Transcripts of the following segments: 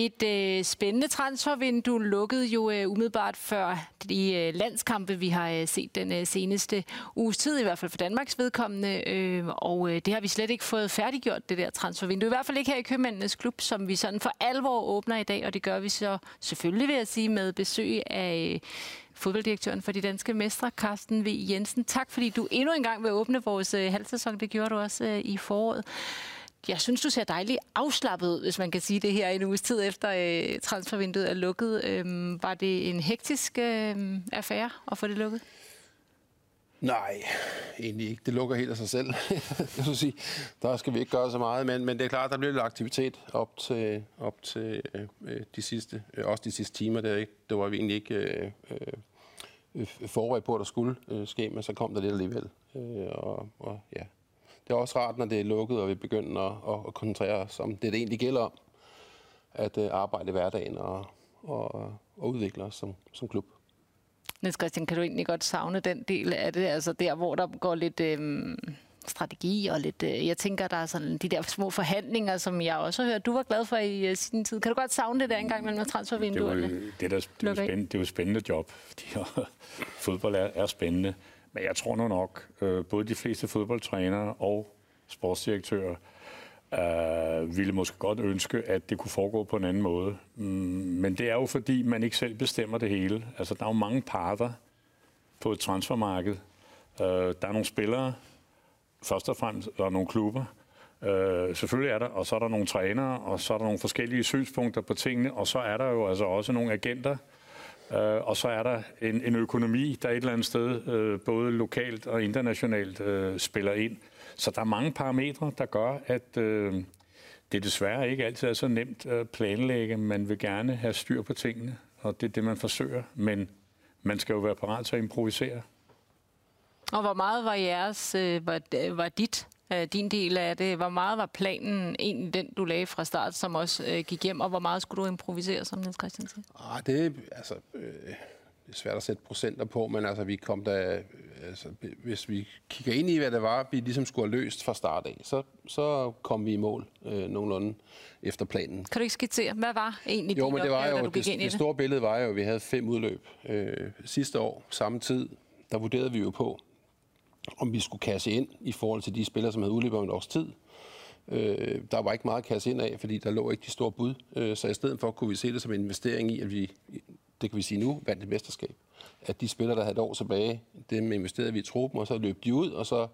Et øh, spændende transfervindue lukkede jo øh, umiddelbart før de øh, landskampe, vi har øh, set den øh, seneste uges tid, i hvert fald for Danmarks vedkommende. Øh, og øh, det har vi slet ikke fået færdiggjort, det der transfervindue. I hvert fald ikke her i Købmændenes Klub, som vi sådan for alvor åbner i dag, og det gør vi så selvfølgelig, vil jeg sige, med besøg af... Øh, fodbolddirektøren for de danske mestre, Carsten V. Jensen. Tak, fordi du endnu en gang vil åbne vores øh, halvsæson. Det gjorde du også øh, i foråret. Jeg synes, du ser dejligt afslappet ud, hvis man kan sige det her en uges tid efter øh, transfervinduet er lukket. Øh, var det en hektisk øh, affære at få det lukket? Nej, egentlig ikke. Det lukker helt af sig selv. jeg vil sige, der skal vi ikke gøre så meget, men, men det er klart, der bliver lidt aktivitet op til, op til øh, øh de sidste, øh, også de sidste timer. Der, ikke, det var vi egentlig ikke øh, øh, forberedt på, at der skulle øh, ske, men så kom der lidt alligevel. Øh, og, og ja, det er også rart, når det er lukket, og vi begynder at, at koncentrere os om det, det egentlig gælder om. At uh, arbejde i hverdagen og, og, og udvikle os som, som klub. Niels Christian, kan du egentlig godt savne den del af det? Altså der, hvor der går lidt øhm, strategi og lidt... Øh, jeg tænker, der er sådan de der små forhandlinger, som jeg også har hørt, du var glad for i øh, sin tid. Kan du godt savne det der engang mellem transfervinduerne? Det, var, det, der, det, er spændende, det er jo et spændende job, fordi fodbold er, er spændende. Men jeg tror nu nok, øh, både de fleste fodboldtrænere og sportsdirektører øh, ville måske godt ønske, at det kunne foregå på en anden måde. Mm, men det er jo fordi, man ikke selv bestemmer det hele. Altså, der er jo mange parter på et transfermarked. Øh, der er nogle spillere, først og fremmest, der er nogle klubber, Øh, selvfølgelig er der, og så er der nogle trænere, og så er der nogle forskellige synspunkter på tingene, og så er der jo altså også nogle agenter, Øh, og så er der en, en økonomi, der et eller andet sted, øh, både lokalt og internationalt, øh, spiller ind. Så der er mange parametre, der gør, at det desværre ikke altid er så nemt at planlægge. Man vil gerne have styr på tingene, og det er det, man forsøger. Men man skal jo være parat til at improvisere. Og hvor meget var jeres, var, var dit din del af det. Hvor meget var planen egentlig den, du lagde fra start, som også øh, gik hjem, og hvor meget skulle du improvisere, som Niels Christian siger? Ah, det, altså, øh, det er svært at sætte procenter på, men altså, vi kom da, altså, hvis vi kigger ind i, hvad det var, vi ligesom skulle have løst fra start af, så, så kom vi i mål øh, nogenlunde efter planen. Kan du ikke skitsere, hvad var egentlig jo, men det var opgave, jo, det, det, det store billede var jo, at vi havde fem udløb. Øh, sidste år, samme tid, der vurderede vi jo på, om vi skulle kasse ind i forhold til de spillere, som havde udløbet om et års tid. Øh, der var ikke meget at kasse ind af, fordi der lå ikke de store bud. Øh, så i stedet for kunne vi se det som en investering i, at vi, det kan vi sige nu, vandt et mesterskab. At de spillere, der havde et år tilbage, dem investerede vi i truppen, og så løb de ud, og så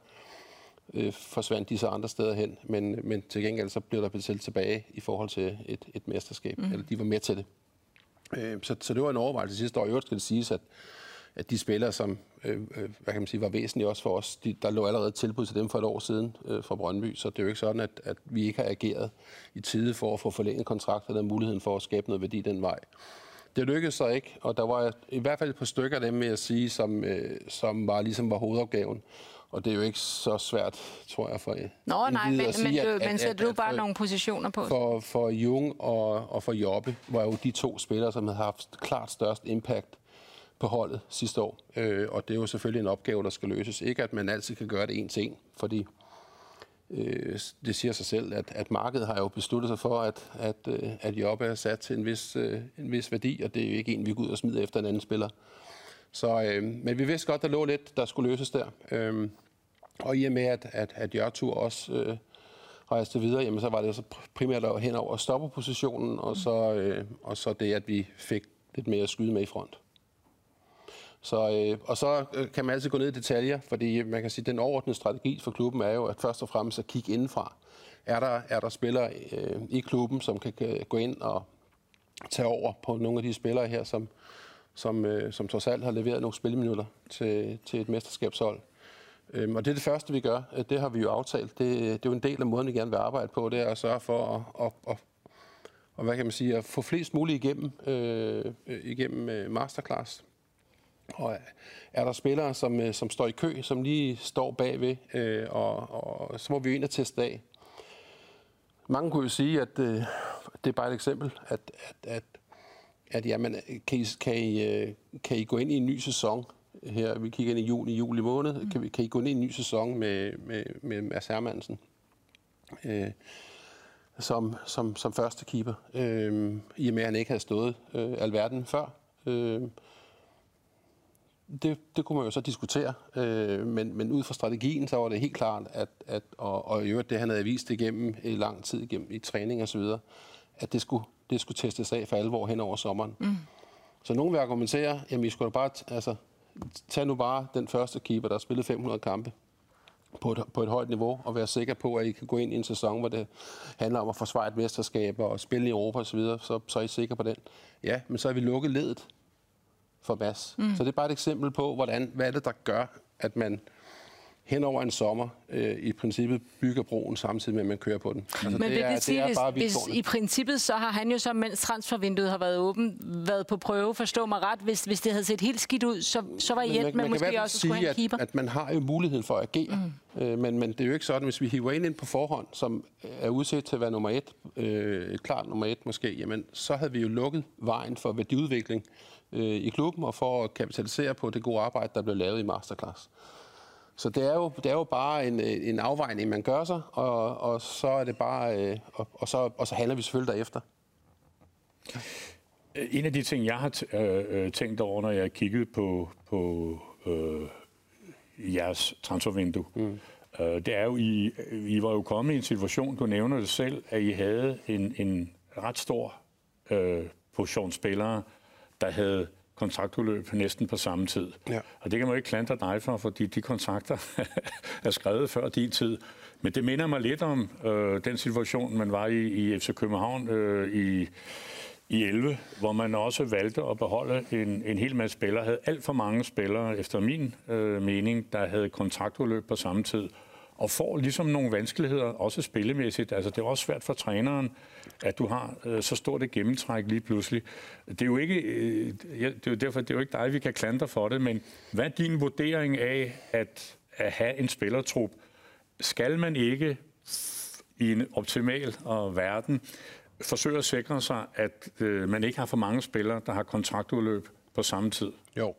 øh, forsvandt de så andre steder hen. Men, men til gengæld så blev der betalt tilbage i forhold til et, et mesterskab. Mm. Eller de var med til det. Øh, så, så det var en overvejelse sidste år. I øvrigt skal det siges, at at de spillere, som øh, øh, hvad kan man sige, var væsentlige også for os, de, der lå allerede tilbud til dem for et år siden øh, fra Brøndby, så det er jo ikke sådan, at, at vi ikke har ageret i tide for at få forlænget kontrakter og muligheden for at skabe noget værdi den vej. Det lykkedes så ikke, og der var i hvert fald et par stykker af dem, med at sige, som, øh, som var ligesom var hovedopgaven. Og det er jo ikke så svært, tror jeg, for Nå, nej, men, sige, men, at, men sætter du bare for, nogle positioner på? For, for Jung og, og for Jobbe var jo de to spillere, som havde haft klart størst impact på holdet sidste år. Øh, og det er jo selvfølgelig en opgave, der skal løses. Ikke at man altid kan gøre det en til en, fordi øh, det siger sig selv, at, at markedet har jo besluttet sig for, at, at, øh, at job er sat til en vis, øh, en vis værdi, og det er jo ikke en, vi går ud og smider efter en anden spiller. Så, øh, men vi vidste godt, der lå lidt, der skulle løses der. Øh, og i og med, at, at, at Jørtur også øh, rejste videre, jamen, så var det så primært hen over stopperpositionen, og så, øh, og så det, at vi fik lidt mere at skyde med i front. Så, øh, og så øh, kan man altid gå ned i detaljer, fordi man kan sige, at den overordnede strategi for klubben er jo at først og fremmest at kigge indenfra. Er der, er der spillere øh, i klubben, som kan, kan gå ind og tage over på nogle af de spillere her, som, som, øh, som trods alt har leveret nogle spilminutter til, til et mesterskabshold. Øhm, og det er det første, vi gør. Øh, det har vi jo aftalt. Det, det er jo en del af måden, vi gerne vil arbejde på. Det er at sørge for at, at, at, at, hvad kan man sige, at få flest muligt igennem, øh, øh igennem masterclass. Og er der spillere, som, øh, som står i kø, som lige står bagved, øh, og, og så må vi jo ind og teste af. Mange kunne jo sige, at øh, det er bare et eksempel, at, at, at, at jamen, kan, I, kan, I, øh, kan I gå ind i en ny sæson her? Vi kigger ind i juni, juli måned. Mm. Kan, vi, kan I gå ind i en ny sæson med, med, med Mads Hermansen? Øh, som, som, som første keeper, øh, i og med at han ikke havde stået øh, alverden før. Øh, det, det kunne man jo så diskutere, øh, men, men ud fra strategien, så var det helt klart, at, at og, og i øvrigt det, han havde vist igennem i lang tid, igennem i træning og så videre, at det skulle, det skulle testes af for alvor hen over sommeren. Mm. Så nogen vil argumentere, jamen I skulle da bare, altså, tag nu bare den første keeper, der har spillet 500 kampe på et, på et højt niveau, og være sikker på, at I kan gå ind i en sæson, hvor det handler om at forsvare et mesterskab og spille i Europa osv., så, så, så er I sikre på den. Ja, men så er vi lukket ledet for Mads. Mm. Så det er bare et eksempel på, hvordan, hvad er det, der gør, at man hen over en sommer øh, i princippet bygger broen samtidig med, at man kører på den. Altså, Men det vil det sige, det er bare hvis, hvis i princippet så har han jo så, mens transfervinduet har været åben, været på prøve, forstå mig ret, hvis, hvis det havde set helt skidt ud, så, så var I et, men måske også sige, skulle have en keeper. At, at man har jo muligheden for at agere, mm. øh, men, men det er jo ikke sådan, hvis vi hiver ind, ind på forhånd, som er udset til at være nummer et, øh, klart nummer et måske, jamen så havde vi jo lukket vejen for værdiudvikling øh, i klubben og for at kapitalisere på det gode arbejde, der blev lavet i Masterclass. Så det er jo, det er jo bare en, en afvejning, man gør sig, og, og så er det bare, øh, og, og, så, og så handler vi selvfølgelig derefter. En af de ting, jeg har øh, øh, tænkt over, når jeg kiggede på, på øh, jeres transfervindue, mm. øh, det er jo, I, I var jo kommet i en situation, du nævner det selv, at I havde en, en ret stor øh, portion spillere, der havde kontraktudløb næsten på samme tid. Ja. Og det kan man jo ikke klandre dig for, fordi de kontrakter er skrevet før din tid. Men det minder mig lidt om øh, den situation, man var i i FC København øh, i, i 11, hvor man også valgte at beholde en, en hel masse spillere. Havde alt for mange spillere, efter min øh, mening, der havde kontraktudløb på samme tid og får ligesom nogle vanskeligheder, også spillemæssigt. Altså, det er også svært for træneren, at du har øh, så stort et gennemtræk lige pludselig. Det er jo ikke, øh, det er jo derfor, det er jo ikke dig, vi kan klandre for det, men hvad er din vurdering af at, at have en spillertrup? Skal man ikke i en optimal og verden forsøge at sikre sig, at øh, man ikke har for mange spillere, der har kontraktudløb på samme tid? Jo,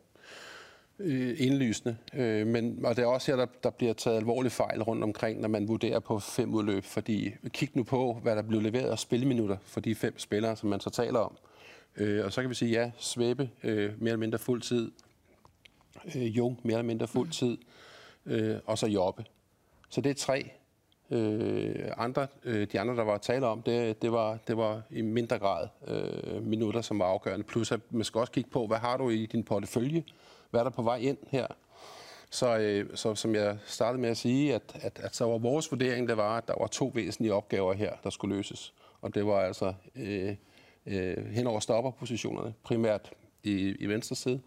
øh, indlysende. Øh, men, og det er også her, der, der bliver taget alvorlige fejl rundt omkring, når man vurderer på fem udløb. Fordi kig nu på, hvad der blev leveret af spilminutter for de fem spillere, som man så taler om. Øh, og så kan vi sige, ja, Svæbe øh, mere eller mindre fuld tid. Øh, Jung mere eller mindre fuld tid. Øh, og så Jobbe. Så det er tre. Øh, andre, øh, de andre, der var tale om, det, det, var, det var i mindre grad øh, minutter, som var afgørende. Plus at man skal også kigge på, hvad har du i din portefølje? Hvad er der på vej ind her? Så, øh, så som jeg startede med at sige, at, at, at så var vores vurdering, det var, at der var to væsentlige opgaver her, der skulle løses. Og det var altså øh, øh, hen over stopperpositionerne, primært i, i venstre side.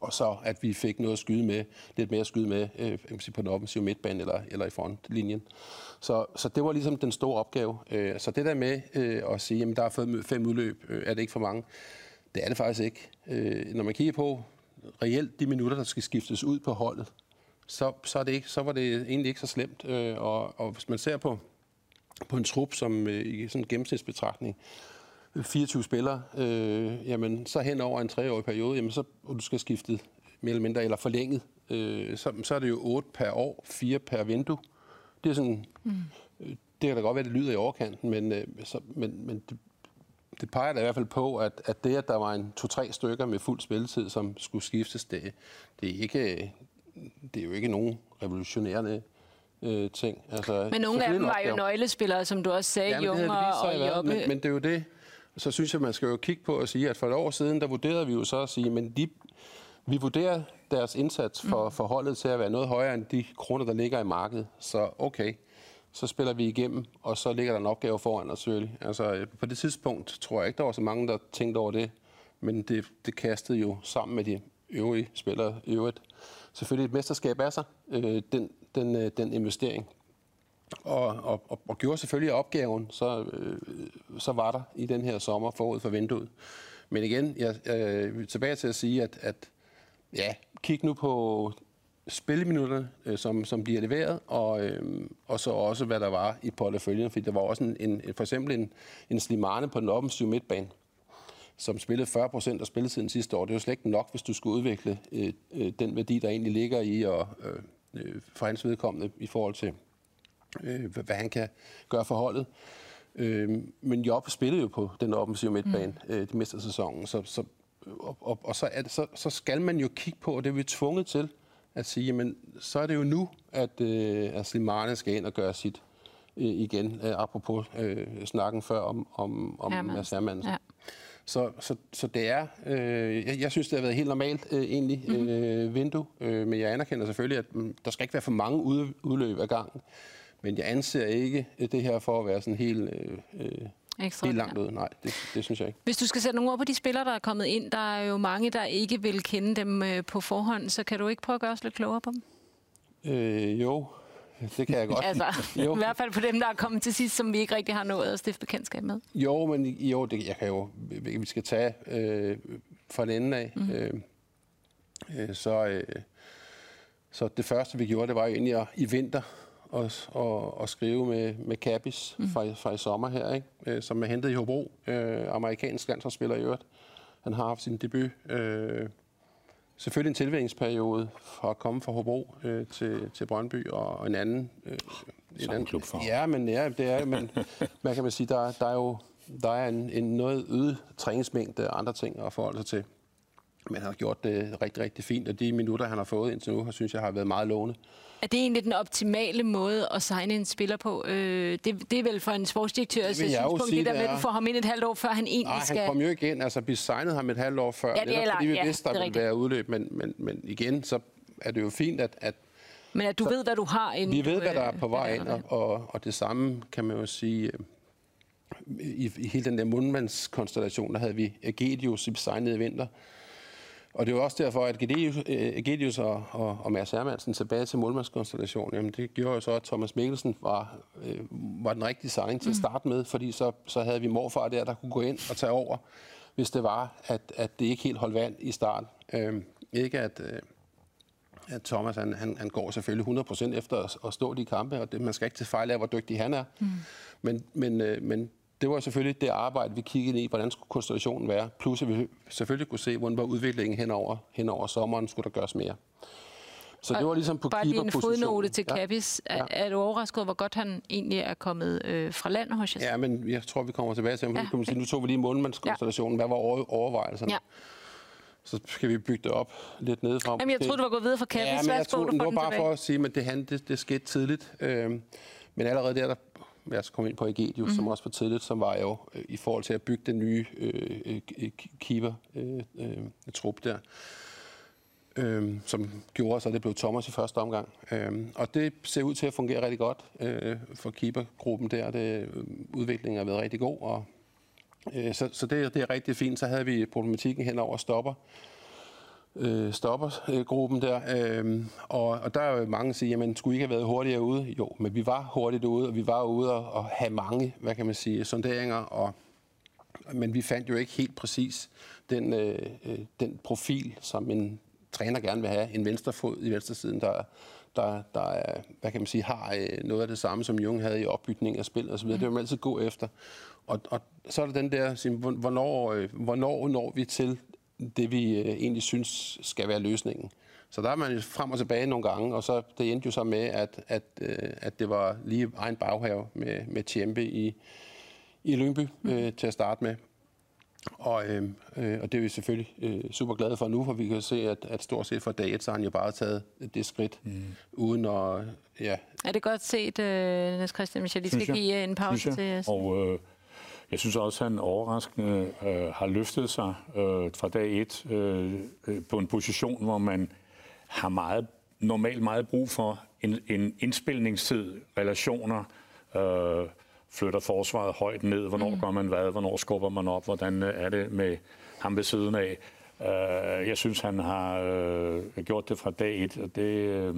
Og så at vi fik noget at skyde med, lidt mere at skyde med øh, på den offensive midtbane eller, eller i frontlinjen. Så, så det var ligesom den store opgave. Øh, så det der med øh, at sige, at der er fem udløb, øh, er det ikke for mange? Det er det faktisk ikke. Øh, når man kigger på, reelt de minutter, der skal skiftes ud på holdet, så, så, er det ikke, så var det egentlig ikke så slemt. Øh, og, og hvis man ser på, på en trup, som øh, i sådan en gennemsnitsbetragtning, 24 spillere, øh, jamen så hen over en treårig periode, jamen så og du skal skifte mere eller mindre, eller forlænget, øh, så, så er det jo 8 per år, 4 per vindue. Det er sådan, mm. Øh, det kan da godt være, det lyder i overkanten, men, øh, så, men, men det, det peger da i hvert fald på, at, at det, at der var en to-tre stykker med fuld spilletid, som skulle skiftes, det, det, er, ikke, det er jo ikke nogen revolutionerende øh, ting. Altså, men nogle af dem var jo nøglespillere, som du også sagde, ja, Junge og Jobbe. Men, men det er jo det. Så synes jeg, man skal jo kigge på og sige, at for et år siden, der vurderede vi jo så at sige, men de, vi vurderer deres indsats for, mm. for holdet til at være noget højere end de kroner, der ligger i markedet. Så okay, så spiller vi igennem, og så ligger der en opgave foran os selvfølgelig. Altså, øh, på det tidspunkt tror jeg ikke, der var så mange, der tænkte over det, men det, det kastede jo sammen med de øvrige spillere i øvrigt. Selvfølgelig et mesterskab af sig, øh, den, den, øh, den investering. Og, og, og, og gjorde selvfølgelig opgaven, så, øh, så var der i den her sommer forud for vinduet. Men igen, jeg, øh, tilbage til at sige, at, at ja, kig nu på spilleminutterne, øh, som, som bliver leveret, og, øh, og så også, hvad der var i porteføljen. Fordi der var også en, en, for eksempel en, en Slimane på den offensive midtbane, som spillede 40 procent af spilletiden sidste år. Det er jo slet ikke nok, hvis du skulle udvikle øh, øh, den værdi, der egentlig ligger i, og, øh, øh for hans vedkommende i forhold til, øh, hvad han kan gøre for holdet. Øh, men Job spillede jo på den offensive midtbane mm. øh, de meste af sæsonen, så, så, og, og, og så, er det, så, så skal man jo kigge på, og det er vi tvunget til, at sige, jamen, så er det jo nu, at, øh, at Slimane skal ind og gøre sit øh, igen, øh, apropos øh, snakken før om, om, om Mads Hermansen. Ja. Så, så, så det er, øh, jeg, jeg synes, det har været helt normalt øh, egentlig mm-hmm. øh, vindue, øh, men jeg anerkender selvfølgelig, at mm, der skal ikke være for mange ud, udløb ad gangen. Men jeg anser ikke det her for at være sådan helt, øh, øh Ekstra, helt langt ud. Nej, det, det synes jeg ikke. Hvis du skal sætte nogle ord på de spillere, der er kommet ind, der er jo mange, der ikke vil kende dem øh, på forhånd, så kan du ikke prøve at gøre os lidt klogere på dem? Øh, jo, det kan jeg godt. altså, jo. i hvert fald på dem, der er kommet til sidst, som vi ikke rigtig har nået at stifte bekendtskab med. Jo, men jo, det, jeg kan jo, vi skal tage øh, fra den ende af. Mm. Øh, så, øh, så det første, vi gjorde, det var jo egentlig at, i vinter at, at, at skrive med, med Capis mm. fra, fra i sommer her, ikke? Øh, som er hentet i Hobro. Øh, amerikansk landsholdsspiller i øvrigt. Han har haft sin debut. Øh, selvfølgelig en tilværingsperiode fra at komme fra Hobro øh, til, til Brøndby og, og en anden... Øh, en anden klub for. Ja, men ja, det er, men man kan man sige, der, der er jo der er en, en noget øget træningsmængde og andre ting at forholde sig til. Men han har gjort det rigtig, rigtig fint, og de minutter, han har fået indtil nu, synes jeg har været meget lovende. Er det egentlig den optimale måde at signe en spiller på? Øh, det, det er vel for en sportsdirektør det synspunkt, sige, det der med, at du får ham ind et halvt år, før han egentlig Nej, skal... han kom jo ikke ind. Altså, vi signede ham et halvt år før, ja, det er fordi vi ja, vidste, der ville være udløb. Men, men, men igen, så er det jo fint, at... at men at du så, ved, hvad du har inden Vi ved, hvad der er på vej ind, og, og, og det samme kan man jo sige... Øh, I, i hele den der mundmandskonstellation, der havde vi Agedius i signet i vinter, og det er jo også derfor, at Gedius øh, og, og, og Mads Hermansen tilbage til målmandskonstellationen, jamen det gjorde jo så, at Thomas Mikkelsen var, øh, var den rigtige signing til at mm. starte med, fordi så, så havde vi morfar der, der kunne gå ind og tage over, hvis det var, at, at det ikke helt holdt vand i starten. Øh, ikke at, øh, at Thomas han, han, han går selvfølgelig 100% efter at, at stå de kampe, og det, man skal ikke til fejl af, hvor dygtig han er. Mm. Men, men, øh, men det var selvfølgelig det arbejde, vi kiggede i, hvordan skulle konstellationen være. Plus at vi selvfølgelig kunne se, hvordan var udviklingen henover, henover sommeren, skulle der gøres mere. Så det var ligesom på Bare lige en fodnote til Kappis. Ja. Er, er du overrasket over, hvor godt han egentlig er kommet øh, fra land hos jer? Ja, men jeg tror, vi kommer tilbage til ham. Ja, okay. Nu tog vi lige månemandskonstellationen. Ja. Hvad var over, overvejelserne? Ja. Så skal vi bygge det op lidt nedefra. Jamen, jeg troede, du var gået videre fra Kappis. Ja, men jeg troede, det var bare tilbage. for at sige, at det, det, det skete tidligt. Øh, men allerede der, der lad os komme ind på Egedius, mm. som også var tidligt, som var jo øh, i forhold til at bygge den nye øh, øh, keeper-trup øh, øh, der, øh, som gjorde så, det blev Thomas i første omgang. Øh, og det ser ud til at fungere rigtig godt øh, for keepergruppen der. Det, øh, udviklingen har været rigtig god, og øh, så, så det, det er rigtig fint. Så havde vi problematikken hen over stopper, øh, stoppergruppen der. Øh, og, og der er jo mange, der siger, jamen skulle I ikke have været hurtigere ude? Jo, men vi var hurtigt ude, og vi var ude og, og have mange, hvad kan man sige, sonderinger, og, men vi fandt jo ikke helt præcis den, øh, øh den profil, som en træner gerne vil have. En venstrefod i venstresiden, der, der, der er, hvad kan man sige, har øh, noget af det samme, som Jung havde i opbygning af spil osv. Mm. Det vil man altid gå efter. Og, og så er der den der, hvornår, øh, hvornår når vi til det, vi øh, egentlig synes skal være løsningen. Så der er man frem og tilbage nogle gange, og så det endte jo så med, at, at, øh, at det var lige egen baghave med, med Tjempe i, i Lyngby mm. øh, til at starte med. Og, øh, øh, og det er vi selvfølgelig øh, super glade for nu, for vi kan se, at, at stort set fra dag et, så har han jo bare taget det skridt, mm. uden at... Ja. Er det godt set, øh, Niels Christian, hvis jeg lige skal give en pause til... Og, øh, jeg synes også, at han overraskende øh, har løftet sig øh, fra dag et øh, øh, på en position, hvor man har meget, normalt meget brug for en, en indspilningstid, relationer, øh, flytter forsvaret højt ned, hvornår mm. gør man hvad, hvornår skubber man op, hvordan øh, er det med ham ved siden af. Øh, jeg synes, han har øh, gjort det fra dag et, og det... Øh,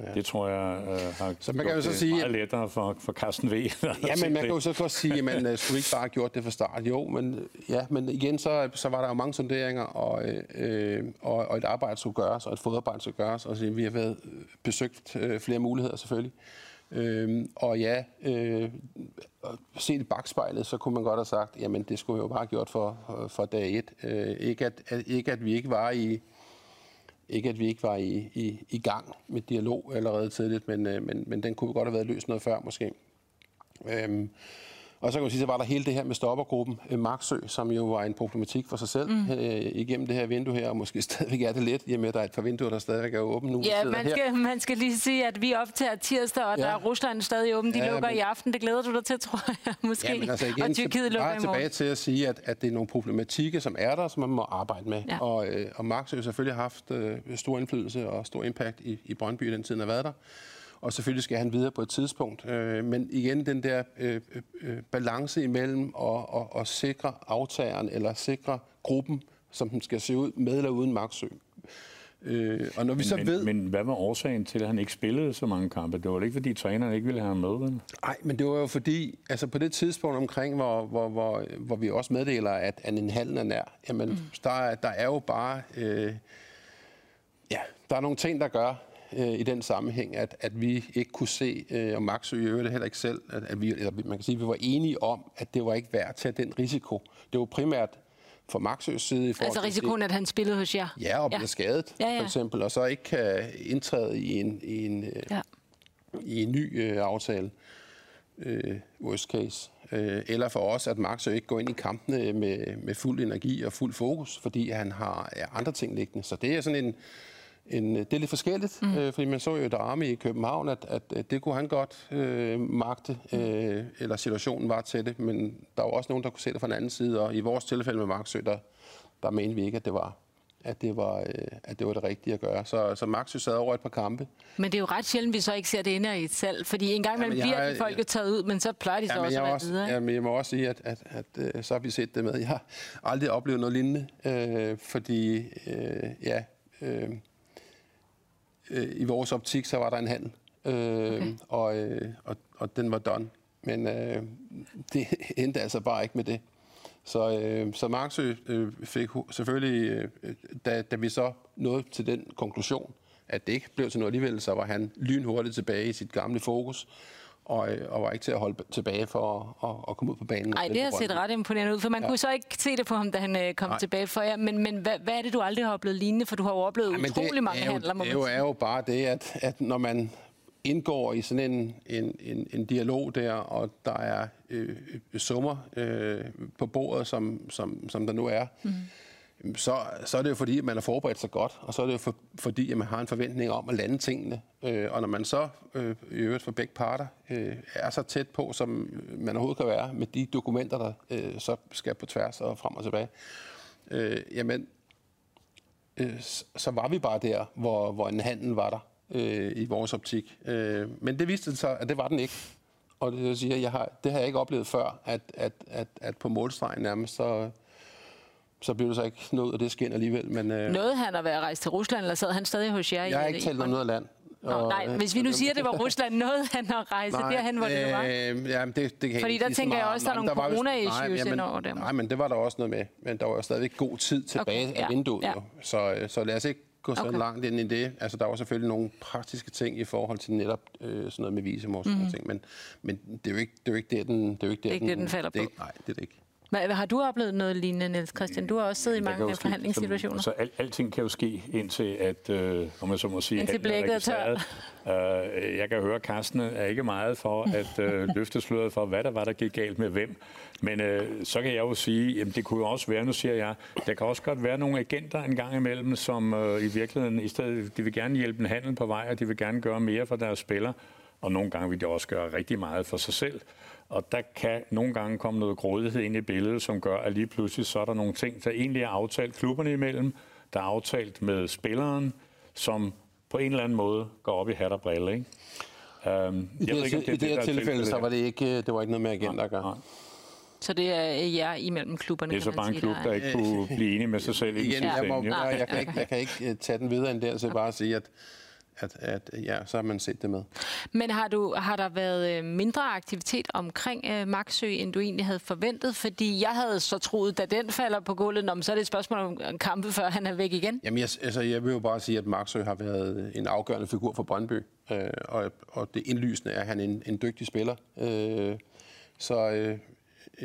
Ja. Det tror jeg uh, har så man kan jo så sige, meget lettere for, for Carsten V. ja, men man kan jo så godt sige, at man uh, skulle ikke bare have gjort det fra start. Jo, men, ja, men igen, så, så var der jo mange sonderinger, og, øh, og, og et arbejde skulle gøres, og et fodarbejde skulle gøres. Og så, vi har været besøgt øh, flere muligheder selvfølgelig. Øhm, og ja, øh, set i bagspejlet, så kunne man godt have sagt, jamen det skulle vi jo bare have gjort for, for dag et. Øh, ikke, at, at, ikke at vi ikke var i ikke at vi ikke var i, i, i gang med dialog allerede tidligt, men, øh, men, men den kunne godt have været løst noget før måske. Øhm, og så kan man sige, så var der hele det her med stoppergruppen øh, Marksø, som jo var en problematik for sig selv mm. øh, igennem det her vindue her, og måske stadigvæk er det lidt, i og med at der er et par vinduer, der stadigvæk er åbne nu. Ja, man skal, man skal lige sige, at vi optager tirsdag, og ja. der er Rusland stadig åben. De ja, lukker men... i aften. Det glæder du dig til, tror jeg, måske. Ja, men altså igen, og Tyrkiet lukker i tilbage til at sige, at, at det er nogle problematikker, som er der, som man må arbejde med. Ja. Og, øh, og Marksø har selvfølgelig haft øh, stor indflydelse og stor impact i, i Brøndby den tid, han har været der og selvfølgelig skal han videre på et tidspunkt. Øh, men igen den der øh, øh, balance imellem at, at, at sikre aftageren eller sikre gruppen, som den skal se ud, med eller uden Maxø. Øh, og når vi så men, ved... Men hvad var årsagen til, at han ikke spillede så mange kampe? Det var ikke, fordi træneren ikke ville have ham med, vel? Nej, men det var jo fordi, altså på det tidspunkt omkring, hvor, hvor, hvor, hvor vi også meddeler, at, at en halv er nær, jamen, mm. der, der er jo bare... Øh, ja, der er nogle ting, der gør, øh, i den sammenhæng, at, at vi ikke kunne se, øh, og Max øvrigt heller ikke selv, at, at vi, eller man kan sige, at vi var enige om, at det var ikke værd at tage den risiko. Det var primært for Maxøs side. I altså risikoen, at han spillede hos jer? Ja, og ja. skadet, ja, ja. for eksempel, og så ikke kan indtræde i en, i en, øh, ja. i en ny øh, aftale. Øh, worst case. Øh, eller for os, at Maxø ikke går ind i kampene med, med fuld energi og fuld fokus, fordi han har andre ting liggende. Så det er sådan en en, det er lidt forskelligt, mm. øh, fordi man så jo et arme i København, at, at, at det kunne han godt øh, magte, øh, eller situationen var til det, men der var også nogen, der kunne se det fra en anden side, og i vores tilfælde med Marksø, der, der mente vi ikke, at det var at det var, øh, at det var det rigtige at gøre. Så, så Max sad over et par kampe. Men det er jo ret sjældent, vi så ikke ser det inde i et salg, fordi en gang imellem ja, bliver de folk taget ud, men så plejer de så ja, også at være også, videre. Ja, men jeg må også sige, at, at, at, at øh, så har vi set det med. Jeg har aldrig oplevet noget lignende, øh, fordi øh, ja, øh, øh, i vores optik, så var der en handel, øh, okay. og, øh, og, og den var done. Men øh, det endte altså bare ikke med det. Så, øh, så Marksø øh, fik selvfølgelig, øh, da, da vi så nåede til den konklusion, at det ikke blev til noget alligevel, så var han lynhurtigt tilbage i sit gamle fokus og, øh, og var ikke til at holde tilbage for at, at, at komme ud på banen. Nej, det har set ret imponerende ud, for man ja. kunne så ikke se det på ham, da han øh, kom Nej. tilbage for jer. Men, men hvad, hvad er det, du aldrig har oplevet lignende? For du har jo oplevet ja, utrolig mange jo, handler, må det er jo, er jo bare det, at, at når man indgår i sådan en, en, en, en dialog der, og der er øh, summer øh, på bordet, som, som, som der nu er, mm så, så er det jo fordi, at man har forberedt sig godt, og så er det jo for, fordi, at man har en forventning om at lande tingene. Øh, og når man så øh, i øvrigt for begge parter øh, er så tæt på, som man overhovedet kan være, med de dokumenter, der øh, så skal på tværs og frem og tilbage, øh, jamen, øh, så var vi bare der, hvor, hvor en handel var der øh, i vores optik. Øh, men det viste sig, at det var den ikke. Og det, jeg siger, jeg har, det har jeg ikke oplevet før, at, at, at, at på målstregen nærmest, så, så blev det så ikke noget af det skin alligevel. Men, øh, Nåede han at være rejst til Rusland, eller sad han stadig hos jer? Jeg har ikke talt om noget land. Nå, og, nej, hvis vi nu siger, at det var Rusland, noget han at rejse nej, derhen, hvor det var? Øh, ja, det, det kan Fordi der tænker jeg også, at der er nogle corona-issues ind over dem. Nej, men det var der også noget med. Men der var jo stadig god tid tilbage okay, ja, af vinduet. Ja. Jo. Så, øh, så lad os ikke gå så okay. langt ind i det. Altså, der var selvfølgelig nogle praktiske ting i forhold til netop øh, sådan noget med visum og sådan mm. ting. Men, men det er jo ikke det, er jo ikke det, den, det, er jo ikke det, det er ikke det, den falder det, på. Nej, det er det ikke. Hvad, har du oplevet noget lignende, Niels Christian? Du har også siddet i mange forhandlingssituationer. Så, så al, alting kan jo ske indtil, at, øh, om jeg så må sige, indtil blækket er tørt. Uh, jeg kan høre, at Carsten er ikke meget for at øh, løfte sløret for, hvad der var, der gik galt med hvem. Men øh, så kan jeg jo sige, at det kunne også være, nu siger jeg, der kan også godt være nogle agenter en gang imellem, som øh, i virkeligheden, i stedet, de vil gerne hjælpe en handel på vej, og de vil gerne gøre mere for deres spillere, og nogle gange vil de også gøre rigtig meget for sig selv. Og der kan nogle gange komme noget grådighed ind i billedet, som gør, at lige pludselig så er der nogle ting, der egentlig er aftalt klubberne imellem, der er aftalt med spilleren, som på en eller anden måde går op i hat og brille. Ikke? Um, I, det, ikke, det, i det, det her tilfælde, så var det ikke, det var ikke noget med agenter at gøre. Så det er jer imellem klubberne? Det er så bare en klub, der ikke kunne blive enige med sig selv. Igen, jeg, må, jeg, jeg, kan ikke, jeg kan ikke øh, tage den videre end der, så bare sige, at at, at ja, så har man set det med. Men har, du, har der været øh, mindre aktivitet omkring øh, Maxø, end du egentlig havde forventet? Fordi jeg havde så troet, da den falder på gulvet, når, så er det et spørgsmål om kampe, før han er væk igen. Jamen, jeg, altså, jeg vil jo bare sige, at Maxø har været en afgørende figur for Brøndby. Øh, og, og det indlysende er, at han er en, en dygtig spiller. Øh, så øh,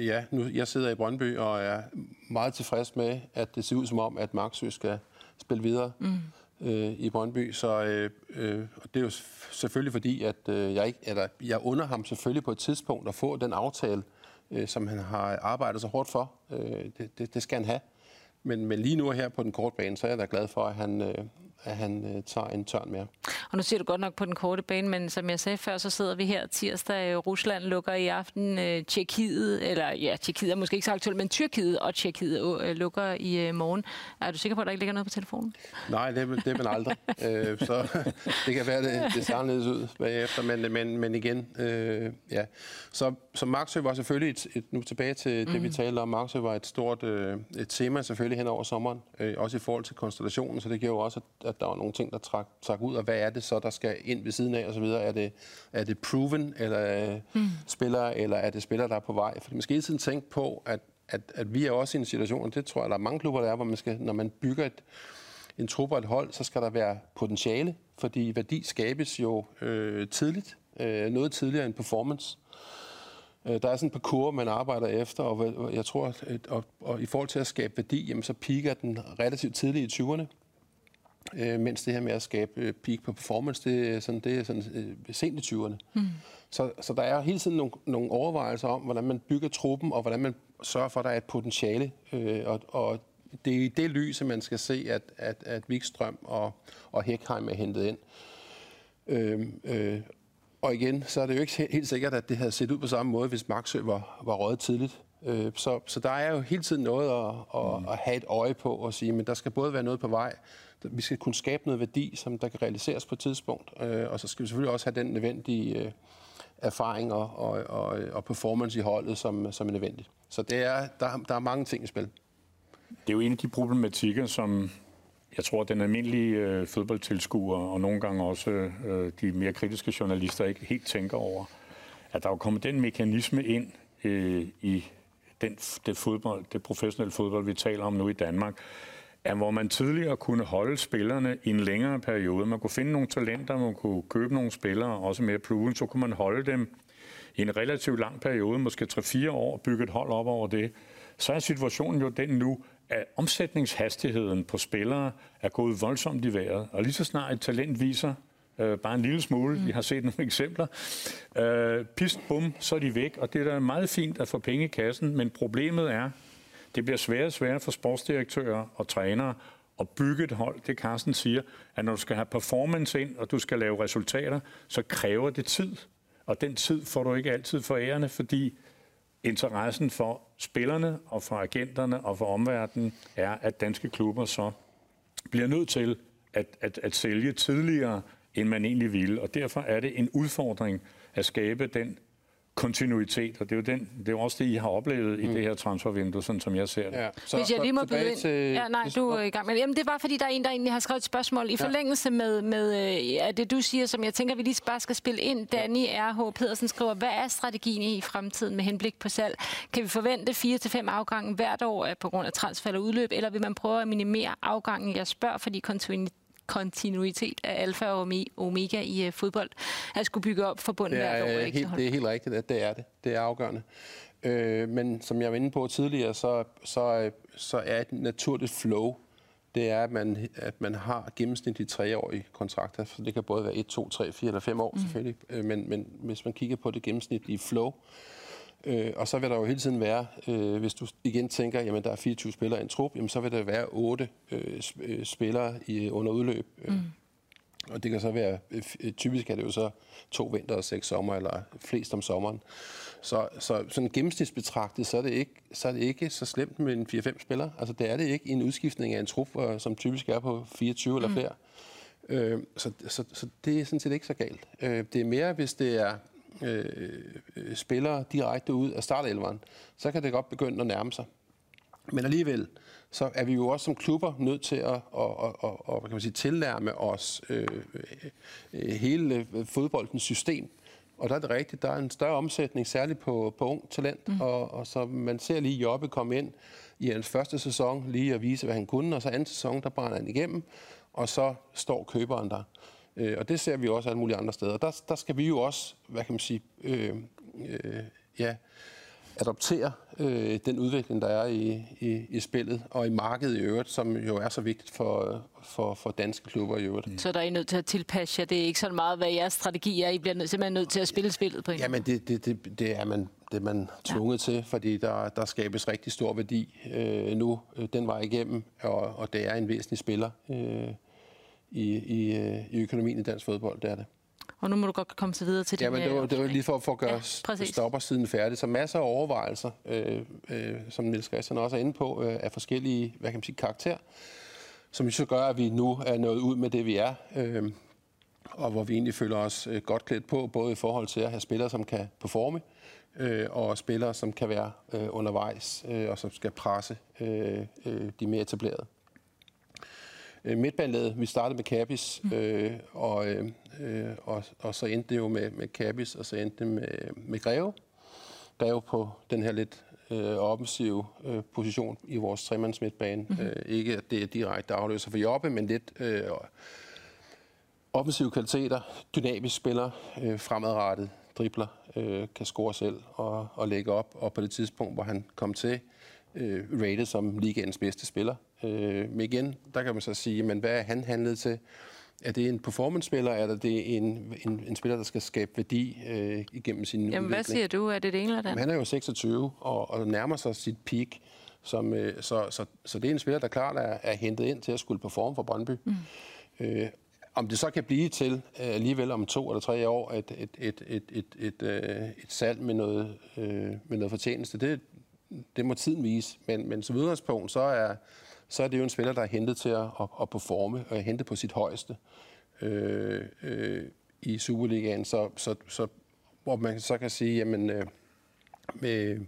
ja, nu, jeg sidder i Brøndby og er meget tilfreds med, at det ser ud som om, at Maxø skal spille videre. Mm øh, i Brøndby. Så øh, øh, det er jo selvfølgelig fordi, at øh, jeg, ikke, eller, jeg under ham selvfølgelig på et tidspunkt at få den aftale, øh, som han har arbejdet så hårdt for. Øh, det, det, det skal han have. Men, men lige nu her på den korte bane, så er jeg da glad for, at han, øh, at han øh, tager en tørn mere. Og nu siger du godt nok på den korte bane, men som jeg sagde før, så sidder vi her tirsdag. Rusland lukker i aften. Øh, Tjekkiet, eller ja, Tjekkiet er måske ikke så aktuelt, men Tyrkiet og Tjekkiet øh, lukker i øh, morgen. Er du sikker på, at der ikke ligger noget på telefonen? Nej, det, det er man aldrig. øh, så det kan være, det, det ser anderledes ud bagefter, men, men, men igen, øh, ja. Så, så Marksø var selvfølgelig, et, et, nu tilbage til det, mm. vi talte om, Marksø var et stort øh, et tema selvfølgelig hen over sommeren, øh, også i forhold til konstellationen, så det gjorde også, at at der var nogle ting, der trak, trak ud, og hvad er det så, der skal ind ved siden af, og så videre. Er det, er det proven, eller mm. spillere, eller er det spillere, der er på vej? For man skal hele tiden tænke på, at, at, at vi er også i en situation, og det tror jeg, der er mange klubber, der er, hvor man skal, når man bygger et, en trup og et hold, så skal der være potentiale, fordi værdi skabes jo øh, tidligt, øh, noget tidligere end performance. Øh, der er sådan et par kurver, man arbejder efter, og jeg tror, at og, og i forhold til at skabe værdi, jamen, så piker den relativt tidligt i 20'erne øh, mens det her med at skabe øh, peak på performance, det er sådan, det er sådan øh, sent i 20'erne. Mm. Så, så der er hele tiden nogle, nogle overvejelser om, hvordan man bygger truppen, og hvordan man sørger for, at der er et potentiale. Øh, og, og det er i det lys, at man skal se, at, at, at Wikstrøm og, og Hekheim er hentet ind. Øh, øh, og igen, så er det jo ikke helt sikkert, at det havde set ud på samme måde, hvis Maxø var, var røget tidligt. Øh, så, så der er jo hele tiden noget at, at, mm. at have et øje på og sige, men der skal både være noget på vej, vi skal kunne skabe noget værdi, som der kan realiseres på et tidspunkt, øh, og så skal vi selvfølgelig også have den nødvendige øh, erfaring og, og, og, og performance i holdet, som, som er nødvendigt. Så det er, der, der er mange ting i spil. Det er jo en af de problematikker, som jeg tror, den almindelige øh, fodboldtilskuer, og nogle gange også øh, de mere kritiske journalister, ikke helt tænker over, at der er kommet den mekanisme ind øh, i den, det, fodbold, det professionelle fodbold, vi taler om nu i Danmark, at hvor man tidligere kunne holde spillerne i en længere periode. Man kunne finde nogle talenter, man kunne købe nogle spillere, også mere proven, så kunne man holde dem i en relativt lang periode, måske 3-4 år, bygge et hold op over det. Så er situationen jo den nu, at omsætningshastigheden på spillere er gået voldsomt i vejret. Og lige så snart et talent viser, øh, bare en lille smule, mm. vi har set nogle eksempler, øh, pist, bum, så er de væk. Og det er da meget fint at få penge i kassen, men problemet er, det bliver sværere og sværere for sportsdirektører og trænere at bygge et hold. Det Carsten siger, at når du skal have performance ind, og du skal lave resultater, så kræver det tid. Og den tid får du ikke altid for ærende, fordi interessen for spillerne og for agenterne og for omverdenen er, at danske klubber så bliver nødt til at, at, at sælge tidligere, end man egentlig ville. Og derfor er det en udfordring at skabe den kontinuitet, og det er jo, den, det er jo også det, I har oplevet mm. i det her transfervindue, sådan som jeg ser det. Ja, så, Hvis jeg lige må byde ind. Til... Ja, nej, du er i gang med Jamen, det var, fordi der er en, der egentlig har skrevet et spørgsmål i forlængelse med, med ja, det, du siger, som jeg tænker, vi lige bare skal spille ind. Danny R.H. Pedersen skriver, hvad er strategien i fremtiden med henblik på salg? Kan vi forvente 4-5 afgange hvert år på grund af transfer og udløb, eller vil man prøve at minimere afgangen? Jeg spørger, fordi kontinuitet kontinuitet af alfa og omega i uh, fodbold, at skulle bygge op forbundet hvert år. Ikke? Helt, det er helt rigtigt, at det er det. Det er afgørende. Øh, men som jeg var inde på tidligere, så, så, så er et naturligt flow, det er, at man, at man har gennemsnitligt treårige kontrakter. Så det kan både være 1, 2, 3, 4 eller 5 år mm. selvfølgelig. Øh, men, men hvis man kigger på det gennemsnitlige flow, Øh, og så vil der jo hele tiden være, øh, hvis du igen tænker, jamen der er 24 spillere i en trup, jamen så vil der være 8 øh, øh, spillere i, under udløb. Øh. Mm. Og det kan så være, øh, typisk er det jo så to vinter og seks sommer, eller flest om sommeren. Så, så sådan gennemsnitsbetragtet, så er, det ikke, så er det ikke så slemt med en 4-5 spillere. Altså det er det ikke i en udskiftning af en trup, som typisk er på 24 mm. eller flere. Øh, så, så, så det er sådan set ikke så galt. Øh, det er mere, hvis det er øh, spillere direkte ud af startelveren, så kan det godt begynde at nærme sig. Men alligevel, så er vi jo også som klubber nødt til at, at, at, at, at kan man sige, tilnærme os øh, øh, hele fodboldens system. Og der er det rigtigt, der er en større omsætning, særligt på, på ung talent. Mm. Og, og så man ser lige Jobbe komme ind i hans første sæson, lige at vise, hvad han kunne, og så anden sæson, der brænder han igennem, og så står køberen der. Øh, og det ser vi også alle mulige andre steder. Der, der skal vi jo også, hvad kan man sige, øh, øh, ja, adoptere øh, den udvikling, der er i, i, i spillet og i markedet i øvrigt, som jo er så vigtigt for, for, for danske klubber i øvrigt. Så der er I nødt til at tilpasse jer. Det er ikke så meget, hvad jeres strategi er. I bliver simpelthen nødt til at spille spillet på en Jamen, det, det, det, det er man det er man tvunget ja. til, fordi der, der skabes rigtig stor værdi øh, nu øh, den vej igennem, og, og det er en væsentlig spiller øh, i, i, øh, i økonomien i dansk fodbold, det er det. Og nu må du godt komme til videre til ja, men det var, det var lige for, for at gøre ja, stoppersiden færdig. Så masser af overvejelser, øh, øh, som Niels Christian også er inde på, øh, af forskellige hvad kan man sige, karakter, som så gør, at vi nu er nået ud med det, vi er. Øh, og hvor vi egentlig føler os øh, godt klædt på, både i forhold til at have spillere, som kan performe, øh, og spillere, som kan være øh, undervejs, øh, og som skal presse øh, øh, de mere etablerede. Øh, midtbanelaget, vi startede med Cabis, mm. øh, og, øh, og, og så endte det jo med, med Cabis, og så endte det med, med Greve. Greve på den her lidt øh, offensive øh, position i vores tremands midtbane. Mm. Øh, ikke at det er direkte afløser for Jobbe, men lidt øh, offensive kvaliteter, dynamisk spiller, øh, fremadrettet, dribler, øh, kan score selv og, og lægge op. Og på det tidspunkt, hvor han kom til, øh, rated som ligaens bedste spiller. Øh, men igen, der kan man så sige, men hvad er han handlet til? Er det en performance-spiller, eller er det en, en, en spiller, der skal skabe værdi øh, igennem sin Jamen, udvikling? hvad siger du? Er det det ene eller det Han er jo 26 og, og nærmer sig sit peak. Som, øh, så, så, så det er en spiller, der klart er, er hentet ind til at skulle performe for Brøndby. Mm. Øh, om det så kan blive til øh, alligevel om to eller tre år et, et, et, et, et, et, øh, et salg med noget, øh, med noget fortjeneste, det, det må tiden vise. Men, men som udgangspunkt, så er, så er det jo en spiller, der er hentet til at, at, at performe og er hentet på sit højeste øh, øh, i Superligaen. Så, så, så, hvor man så kan sige, jamen øh, med,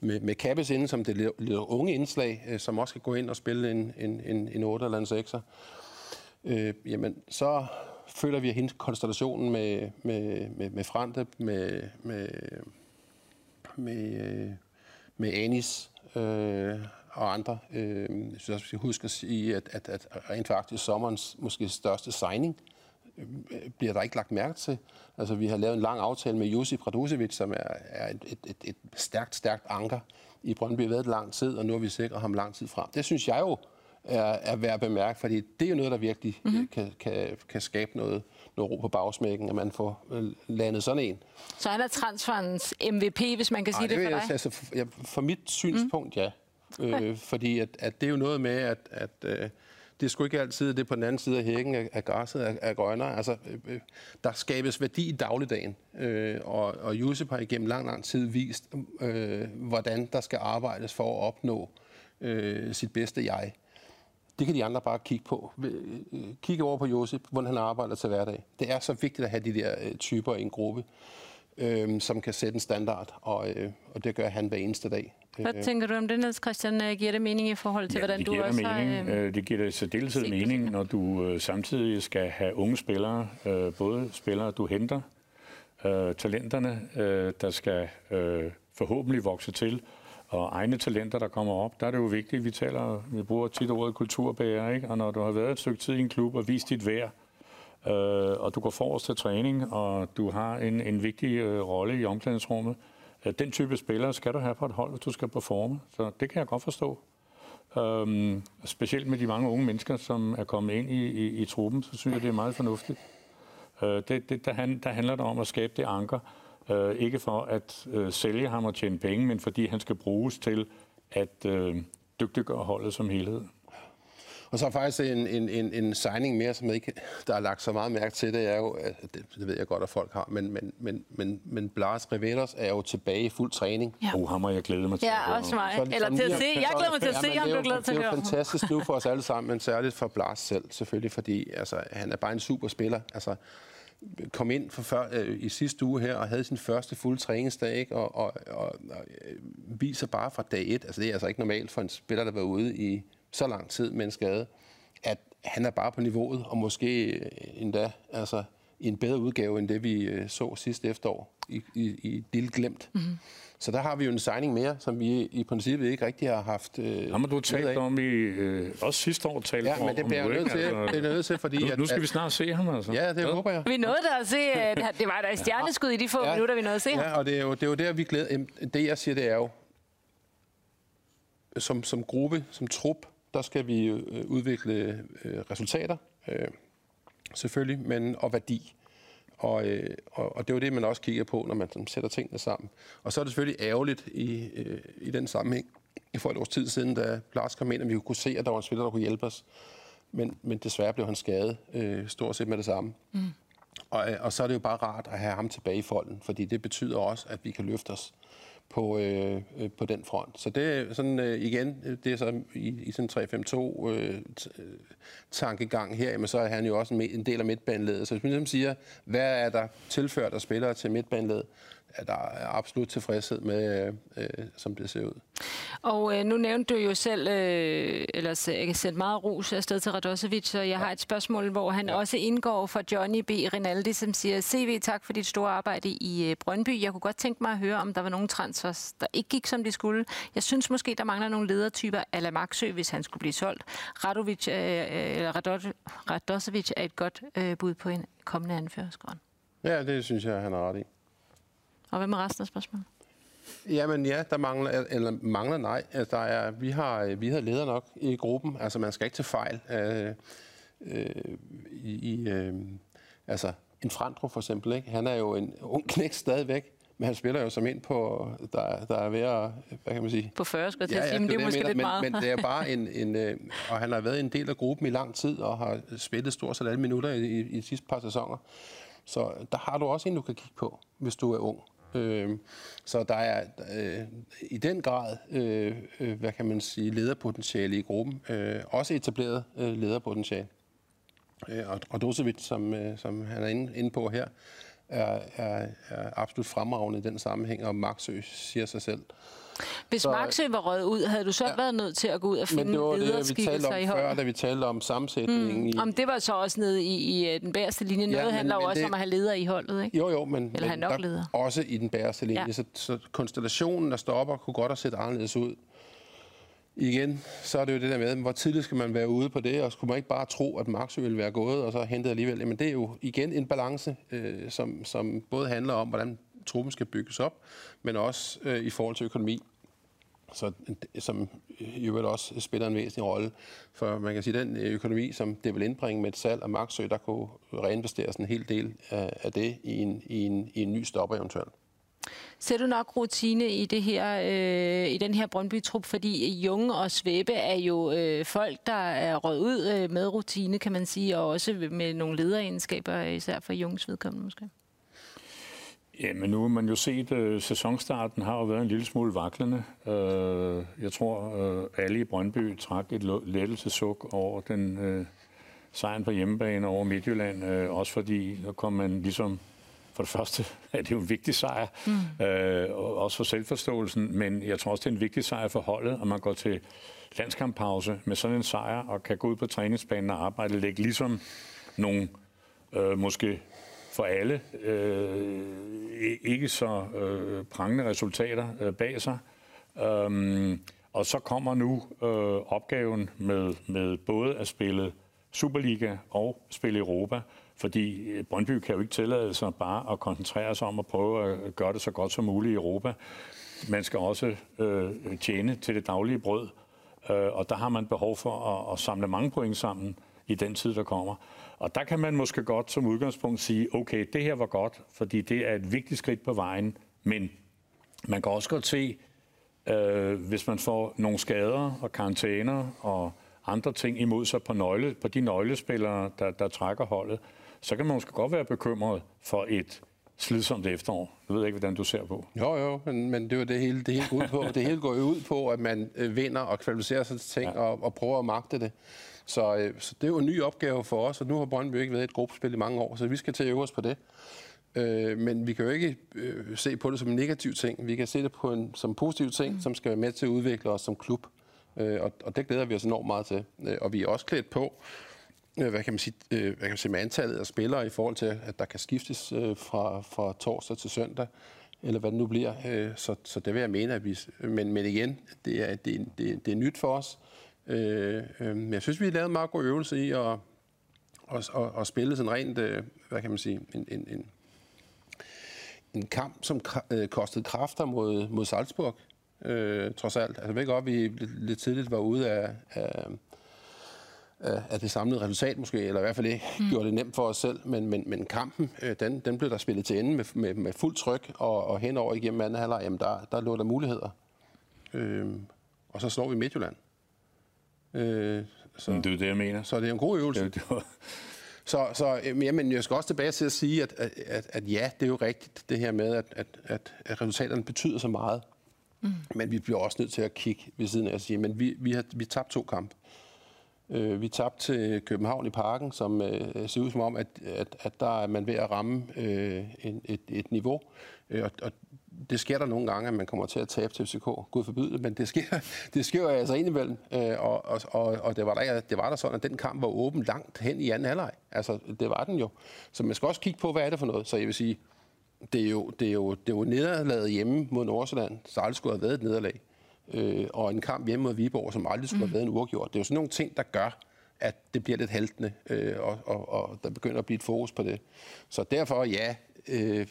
med, med Kappes inde som det lidt, unge indslag, øh, som også kan gå ind og spille en, en, en, en 8 eller en 6'er, øh, jamen så føler vi at hende konstellationen med, med, med, med Frante, med, med, med, øh, med Anis øh, og andre. Øh, jeg synes også, vi skal huske at sige, at, at, at rent faktisk sommerens måske største signing øh, bliver der ikke lagt mærke til. Altså, vi har lavet en lang aftale med Josip Radosevic, som er, er et, et, et, et stærkt, stærkt anker i Brøndby. Været lang tid, og nu har vi sikret ham lang tid frem. Det synes jeg jo er, er værd at bemærke, fordi det er jo noget, der virkelig mm-hmm. kan, kan, kan skabe noget, noget ro på bagsmækken, at man får øh, landet sådan en. Så han er transferens MVP, hvis man kan sige Ej, det, det for dig? Altså, for, ja, for mit synspunkt, mm. ja. Øh, fordi at, at det er jo noget med, at, at øh, det er sgu ikke altid det på den anden side af hækken af, af græsset er, er grønnere. Altså, øh, øh, der skabes værdi i dagligdagen, øh, og, og Josep har igennem lang, lang tid vist, øh, hvordan der skal arbejdes for at opnå øh, sit bedste jeg. Det kan de andre bare kigge på. Øh, kigge over på Josef, hvordan han arbejder til hverdag. Det er så vigtigt at have de der øh, typer i en gruppe, øh, som kan sætte en standard, og, øh, og det gør han hver eneste dag. Hvad øh, tænker du om det, Niels Christian? Giver det mening i forhold til, ja, hvordan du også mening. har... Øh, det giver det særdeleshed mening, når du øh, samtidig skal have unge spillere, øh, både spillere, du henter, øh, talenterne, øh, der skal øh, forhåbentlig vokse til, og egne talenter, der kommer op, der er det jo vigtigt, vi taler, vi bruger tit ordet kulturbærer, ikke? og når du har været et stykke tid i en klub og vist dit værd, øh, og du går forrest til træning, og du har en, en vigtig øh, rolle i omklædningsrummet, øh, den type spillere skal du have på et hold, hvis du skal performe. Så det kan jeg godt forstå. Øhm, specielt med de mange unge mennesker, som er kommet ind i, i, i truppen, så synes jeg, det er meget fornuftigt. Øh, det, det, der, han, der handler det om at skabe det anker, Øh, ikke for at øh, sælge ham og tjene penge, men fordi han skal bruges til at øh, dygtiggøre holdet som helhed. Og så faktisk en, en, en, en signing mere, som ikke, der er lagt så meget mærke til, det er jo, det, det ved jeg godt, at folk har, men, men, men, men, men Blas Riveros er jo tilbage i fuld træning. Ja. Oh, ham har jeg glædet mig til. Ja, også mig. Så, Eller til at se. Jeg glæder mig til at se ham, du glæder til at. Det er jo fantastisk nu for os alle sammen, men særligt for Blas selv, selvfølgelig, fordi altså, han er bare en super spiller. Altså, kom ind for før, øh, i sidste uge her og havde sin første fulde træningsdag, ikke? Og, og, og, og øh, viser bare fra dag et, altså det er altså ikke normalt for en spiller, der var ude i så lang tid med en skade, at han er bare på niveauet, og måske øh, endda altså, i en bedre udgave, end det vi øh, så sidste efterår i, i, i lille glemt. Mm-hmm. Så der har vi jo en signing mere, som vi i princippet ikke rigtig har haft øh, Jamen, du har talt om i, øh, også sidste år talt Ja, om, men det bliver jeg om nødt til, altså. det er nødt til, fordi... Nu, at, nu skal at, vi snart se ham, altså. Ja, det håber jeg. Vi nåede da at se, at det var da et stjerneskud i de få Ja. minutter, vi nåede at se ham. Ja, og det er jo, det er jo der, vi glæder... Det, jeg siger, det er jo, som, som gruppe, som trup, der skal vi øh, udvikle øh, resultater, øh, selvfølgelig, men og værdi. Og, øh, og, og det er jo det, man også kigger på, når man sådan sætter tingene sammen. Og så er det selvfølgelig ærgerligt i, øh, i den sammenhæng, for et års tid siden, da Lars kom ind, at vi kunne se, at der var en spiller, der kunne hjælpe os. Men, men desværre blev han skadet øh, stort set med det samme. Mm. Og, øh, og så er det jo bare rart at have ham tilbage i folden, fordi det betyder også, at vi kan løfte os på, øh, på den front. Så det er sådan øh, igen, det er så i, i sådan 3-5-2 øh, øh, tankegang her, men så er han jo også en, en del af midtbaneledet. Så hvis man ligesom siger, hvad er der tilført af spillere til midtbaneledet, er der er absolut tilfredshed med, øh, øh, som det ser ud. Og øh, nu nævnte du jo selv, øh, eller jeg kan sætte meget ros afsted til Radosevic, og jeg har et spørgsmål, hvor han ja. også indgår for Johnny B. Rinaldi, som siger, CV, tak for dit store arbejde i øh, Brøndby. Jeg kunne godt tænke mig at høre, om der var nogle transfers, der ikke gik, som de skulle. Jeg synes måske, der mangler nogle ledertyper ala Maxø, hvis han skulle blive solgt. Radovic, øh, eller Radot- Radosevic er et godt øh, bud på en kommende anførerskånd. Ja, det synes jeg, han har ret i. Og hvad med resten af spørgsmålet? Jamen ja, der mangler, eller mangler nej. Altså, der er, vi, har, vi har leder nok i gruppen. Altså man skal ikke tage fejl. Øh, øh, i, øh, altså en Frandro for eksempel, ikke? han er jo en ung knæk stadigvæk, men han spiller jo som ind på, der, der er ved at, hvad kan man sige? På 40, skulle jeg til at sige, men det er måske mener, lidt men, meget. Men det er bare en, en øh, og han har været en del af gruppen i lang tid, og har spillet stort set alle minutter i, i, i de sidste par sæsoner. Så der har du også en, du kan kigge på, hvis du er ung. Øh, så der er øh, i den grad, øh, øh, hvad kan man sige, lederpotentiale i gruppen. Øh, også etableret øh, lederpotentiale. Øh, og Dosevic, som, øh, som han er inde, inde på her, er, er, er absolut fremragende i den sammenhæng, og Maxø siger sig selv. Hvis Så- Maxø var røget ud, havde du så ja. været nødt til at gå ud og Men finde det var det, vi talte i om før, da vi talte om sammensætningen. Mm. I, Om det var så også nede i, i øh, den bagerste linje. Noget men- handler men også det- om at have ledere i holdet, ikke? Jo, jo, men, Eller men nok der, leder. også i den bæreste linje. Ja. Så, så konstellationen af stopper kunne godt have set anderledes ud. Igen, så er det jo det der med, hvor tidligt skal man være ude på det, og skulle man ikke bare tro, at Maxø ville være gået, og så hentet alligevel. Jamen det er jo igen en balance, øh, som, som både handler om, hvordan truppen skal bygges op, men også øh, i forhold til økonomi. Så, som jo vel også spiller en væsentlig rolle. For man kan sige, den øh, økonomi, som det vil indbringe med et salg af Maxø, der kunne reinvesteres en hel del af, af det i en, i, en, i en ny stopper eventuelt. Ser du nok rutine i det her øh, i den her Brøndby-trup, fordi Junge og Svæbe er jo øh, folk, der er røget ud øh, med rutine, kan man sige, og også med nogle lederegenskaber, især for Junges vedkommende måske. Ja, men nu har man jo set, at sæsonstarten har jo været en lille smule vaklende. Øh, jeg tror, øh, alle i Brøndby trak et lettelsesuk over den øh, sejren på hjemmebane over Midtjylland. Øh, også fordi, der kom man ligesom... For det første er det jo en vigtig sejr, mm. øh, og også for selvforståelsen, men jeg tror også, det er en vigtig sejr for holdet, at man går til landskamppause med sådan en sejr, og kan gå ud på træningsbanen og arbejde, lægge ligesom nogle øh, måske for alle øh, ikke så øh, prangende resultater øh, bag sig. Øhm, og så kommer nu øh, opgaven med, med både at spille Superliga og spille Europa, fordi øh, Brøndby kan jo ikke tillade sig bare at koncentrere sig om at prøve at gøre det så godt som muligt i Europa. Man skal også øh, tjene til det daglige brød, øh, og der har man behov for at, at samle mange point sammen i den tid, der kommer. Og der kan man måske godt som udgangspunkt sige, okay, det her var godt, fordi det er et vigtigt skridt på vejen, men man kan også godt se, øh, hvis man får nogle skader og karantæner og andre ting imod sig på, nøgle, på de nøglespillere, der, der trækker holdet, så kan man måske godt være bekymret for et slidsomt efterår. Jeg ved ikke, hvordan du ser på. Jo, jo, men, men det er jo det hele, det hele går ud på. Det hele går jo ud på, at man øh, vinder og kvalificerer sig til ting ja. og, og prøver at magte det. Så, øh, så det er jo en ny opgave for os, og nu har Brøndby ikke været et gruppespil i mange år, så vi skal til at øve os på det. Øh, men vi kan jo ikke øh, se på det som en negativ ting. Vi kan se det på en, som en positiv ting, mm. som skal være med til at udvikle os som klub. Øh, og, og det glæder vi os enormt meget til. Øh, og vi er også klædt på, øh, hvad kan man sige, øh, hvad kan man sige med antallet af spillere i forhold til, at der kan skiftes øh, fra, fra torsdag til søndag, eller hvad det nu bliver. Øh, så, så det vil jeg mene, at vi... Men, men igen, det er, det, det, det er nyt for os. Øh, øh, jeg synes, vi har lavet en meget god øvelse i at, at, at, at spille sådan rent, øh, hvad kan man sige, en, en, en, en kamp, som øh, kostede kræfter mod, mod Salzburg, øh, trods alt. Altså, jeg ved godt, vi lidt tidligt var ude af, af, af det samlede resultat måske, eller i hvert fald ikke mm. gjorde det nemt for os selv, men, men, men kampen, øh, den, den blev der spillet til ende med, med, med fuld tryk, og, og henover igennem anden halvleg, jamen der, der lå der muligheder. Øh, og så slår vi Midtjylland. Øh, så, det er det, jeg mener. Så det er en god øvelse. Det, det var... Så, så jamen, jeg skal også tilbage til at sige, at, at, at, at ja, det er jo rigtigt, det her med, at, at, at, at resultaterne betyder så meget. Mm. Men vi bliver også nødt til at kigge ved siden af og sige, men vi, vi har vi tabt to kampe. Øh, vi tabte til København i parken, som øh, ser ud som om, at, at, at der er man ved at ramme øh, en, et, et niveau. Øh, og, og det sker der nogle gange, at man kommer til at tabe til FCK. Gud forbyde det, men det sker, det sker jo altså indimellem. Øh, og, og, og det, var der, det var der sådan, at den kamp var åben langt hen i anden halvleg. Altså, det var den jo. Så man skal også kigge på, hvad er det for noget. Så jeg vil sige, det er jo, det er jo, det er jo nederlaget hjemme mod Nordsjælland, så aldrig skulle have været et nederlag. Øh, og en kamp hjemme mod Viborg, som aldrig skulle have været en uafgjort. Det er jo sådan nogle ting, der gør, at det bliver lidt haltende, øh, og, og, og der begynder at blive et fokus på det. Så derfor, ja, øh,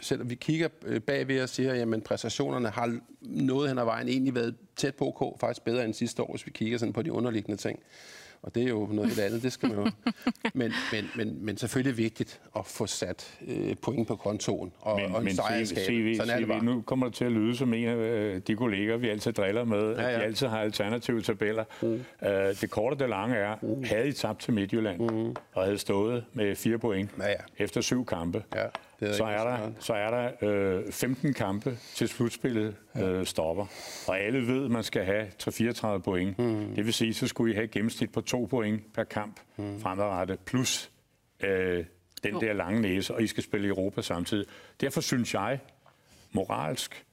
selvom vi kigger øh, bagved og siger, at præstationerne har noget hen ad vejen egentlig været tæt på K, faktisk bedre end sidste år, hvis vi kigger sådan på de underliggende ting. Og det er jo noget helt andet, det skal man jo. Men, men, men, men selvfølgelig vigtigt at få sat øh, point på kontoen og, men, og en sejrskab. CV, Sådan er det bare. Nu kommer det til at lyde som en af øh, de kolleger, vi altid driller med, ja, ja. at de altid har alternative tabeller. Mm. Uh, det korte og det lange er, mm. havde I tabt til Midtjylland mm. og havde stået med fire point ja, ja. efter syv kampe, ja er så, er der, så er der øh, 15 kampe til slutspillet øh, stopper. Og alle ved, at man skal have 3-34 point. Mm. Det vil sige, så skulle I have gennemsnit på to point per kamp mm. fremadrettet, plus øh, den der lange næse, og I skal spille i Europa samtidig. Derfor synes jeg, moralsk,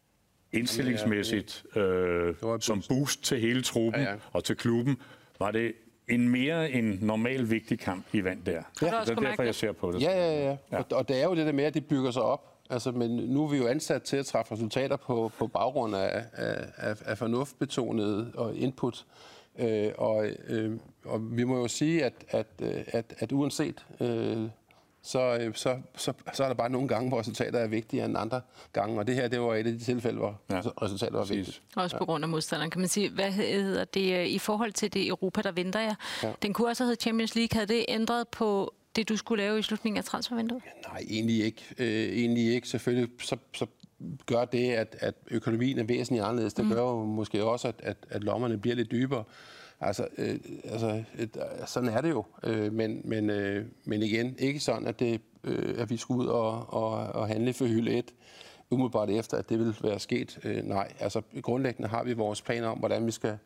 indstillingsmæssigt, øh, som boost til hele truppen ja, ja. og til klubben, var det en mere end normal vigtig kamp, I vandt der. Ja. Det er derfor, jeg ser på det. Ja, ja, ja. ja. Og, og det er jo det der med, at det bygger sig op. Altså, men nu er vi jo ansat til at træffe resultater på, på baggrund af, af, af fornuftbetonede og input. Øh, og, øh, og vi må jo sige, at, at, at, at uanset øh, så, øh, så, så, så er der bare nogle gange, hvor resultater er vigtigere end andre gange. Og det her, det var et af de tilfælde, hvor ja. resultater var vigtige. Også på grund af modstanderen, kan man sige. Hvad hedder det øh, i forhold til det Europa, der venter jer? Ja. Den kunne også have heddet Champions League. Havde det ændret på det, du skulle lave i slutningen af transfervinduet? Ja, nej, egentlig ikke. Øh, egentlig ikke. Selvfølgelig så, så gør det, at, at økonomien er væsentligt anderledes. Det mm. gør jo måske også, at, at, at lommerne bliver lidt dybere. Altså, øh, altså øh, sådan er det jo. Øh, men, men, øh, men igen, ikke sådan, at, det, øh, at vi skulle ud og, og, og handle for hylde 1 umiddelbart efter, at det vil være sket. Øh, nej, altså grundlæggende har vi vores planer om, hvordan vi skal,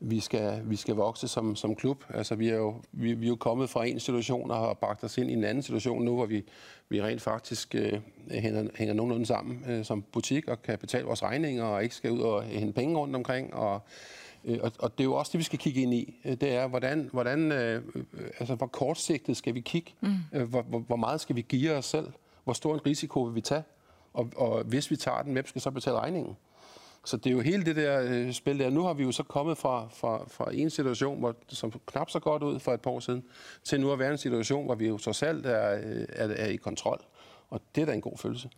vi skal, vi skal vokse som, som klub. Altså, vi er, jo, vi, vi er jo kommet fra en situation og har bragt os ind i en anden situation nu, hvor vi, vi rent faktisk øh, hænger, hænger nogenlunde sammen øh, som butik og kan betale vores regninger og ikke skal ud og hente penge rundt omkring. Og, og, og det er jo også det, vi skal kigge ind i. Øh, det er, hvordan, hvordan øh, altså, hvor kortsigtet skal vi kigge? Mm. Hvor, hvor, hvor meget skal vi give os selv? Hvor stor en risiko vil vi tage? Og, og hvis vi tager den, hvem skal så betale regningen? Så det er jo hele det der øh, spil der. Nu har vi jo så kommet fra, fra, fra en situation, hvor, som knap så godt ud for et par år siden, til nu at være en situation, hvor vi jo så selv er, er, er i kontrol. Og det er da en god følelse.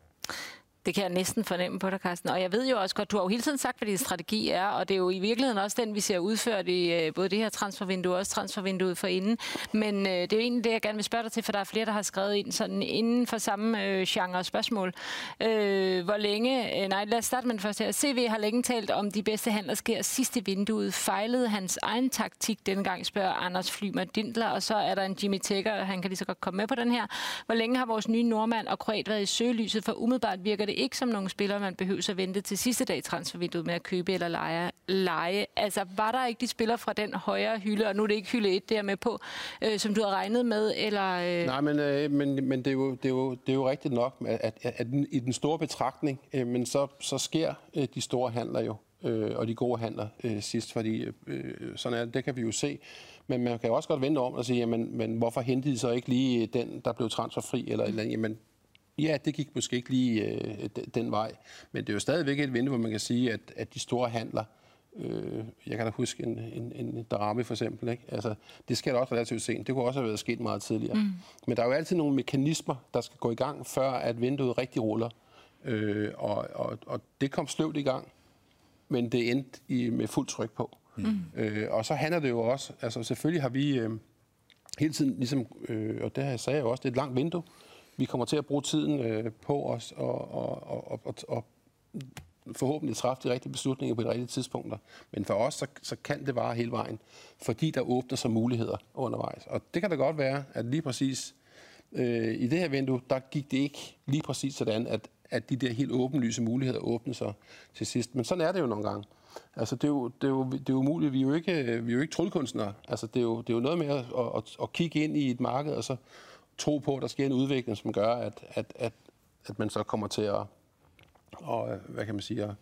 Det kan jeg næsten fornemme på dig, Carsten. Og jeg ved jo også godt, du har jo hele tiden sagt, hvad din strategi er, og det er jo i virkeligheden også den, vi ser udført i øh, både det her transfervindue og også transfervinduet for inden. Men øh, det er jo egentlig det, jeg gerne vil spørge dig til, for der er flere, der har skrevet ind sådan inden for samme øh, genre spørgsmål. Øh, hvor længe... Øh, nej, lad os starte med den første her. CV har længe talt om de bedste handler sker sidste vinduet. Fejlede hans egen taktik denne gang, spørger Anders Flymer Dindler, og så er der en Jimmy Tækker, han kan lige så godt komme med på den her. Hvor længe har vores nye nordmand og kroat været i søgelyset, for umiddelbart virker det ikke som nogle spillere, man behøver at vente til sidste dag i transfervinduet med at købe eller lege. lege. Altså, var der ikke de spillere fra den højere hylde, og nu er det ikke hylde 1, der med på, øh, som du har regnet med? Eller, øh... Nej, men, øh, men, men det, er jo, det, er jo, det er jo rigtigt nok, at, at, at, at i den store betragtning, øh, men så, så sker øh, de store handler jo, øh, og de gode handler øh, sidst, fordi øh, sådan er det, det kan vi jo se. Men man kan jo også godt vente om og sige, jamen, men hvorfor hentede de så ikke lige den, der blev transferfri, eller, eller jamen, Ja, det gik måske ikke lige øh, den vej, men det er jo stadigvæk et vindue, hvor man kan sige, at, at de store handler, øh, jeg kan da huske en, en, en Darami for eksempel, ikke? Altså, det sker da også relativt sent. Det kunne også have været sket meget tidligere. Mm. Men der er jo altid nogle mekanismer, der skal gå i gang, før at vinduet rigtig ruller. Øh, og, og, og det kom sløvt i gang, men det endte i, med fuld tryk på. Mm. Øh, og så handler det jo også, altså selvfølgelig har vi øh, hele tiden, ligesom, øh, og det har jeg sagde jo også, det er et langt vindue, vi kommer til at bruge tiden øh, på os og, og, og, og, og forhåbentlig træffe de rigtige beslutninger på de rigtige tidspunkter. Men for os, så, så kan det vare hele vejen, fordi der åbner sig muligheder undervejs. Og det kan da godt være, at lige præcis øh, i det her vindue, der gik det ikke lige præcis sådan, at, at de der helt åbenlyse muligheder åbnede sig til sidst. Men sådan er det jo nogle gange. Altså, det er jo, det er jo, det er jo umuligt. Vi er jo ikke, vi er jo ikke tryllekunstnere. Altså, det er jo, det er jo noget med at, at, at kigge ind i et marked, og så tro på, at der sker en udvikling, som gør, at, at, at, at man så kommer til at, og, øh, hvad kan man sige,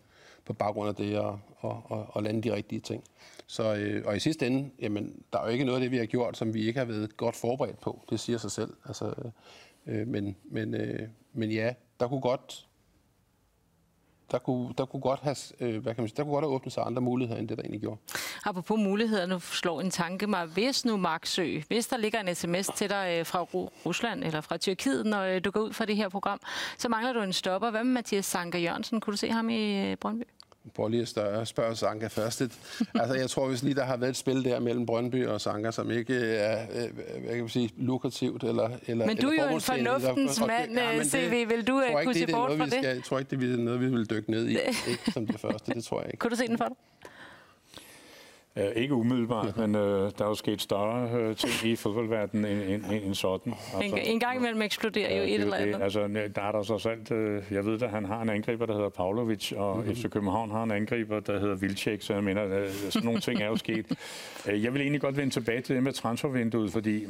på baggrund af det, og, og, og, og lande de rigtige ting. Så, øh, og i sidste ende, jamen, der er jo ikke noget af det, vi har gjort, som vi ikke har været godt forberedt på. Det siger sig selv. Altså, øh, øh men, men, øh, men ja, der kunne godt der kunne, der kunne godt have, øh, hvad kan man sige, der kunne godt have åbnet sig andre muligheder, end det der egentlig gjorde. Apropos muligheder, nu slår en tanke mig. Hvis nu, Mark Sø, hvis der ligger en sms til dig øh, fra Rusland eller fra Tyrkiet, når øh, du går ud fra det her program, så mangler du en stopper. Hvad med Mathias Sanker Jørgensen? Kunne du se ham i øh, Brøndby? Prøv lige at spørge Sanka først. altså, jeg tror, hvis lige der har været et spil der mellem Brøndby og Sanka, som ikke er, øh, hvad kan man sige, lukrativt eller eller Men du er jo en fornuftens eller, mand, ja, øh, CV. Vil du kunne se bort fra det? Jeg tror ikke, det er noget, vi vil dykke ned i, ikke som det første. Det tror jeg ikke. Kunne du se den for dig? Uh, ikke umiddelbart, men uh, der er jo sket større uh, ting i fodboldverdenen end, end, end, end sådan. Altså, en, en gang imellem eksploderer uh, jo et eller andet. Altså, der er der så selv, uh, jeg ved, at han har en angriber, der hedder Pavlovic, og mm-hmm. FC København har en angriber, der hedder Vilcek, så jeg mener, uh, sådan nogle ting er jo sket. Uh, jeg vil egentlig godt vende tilbage til det med transfervinduet, fordi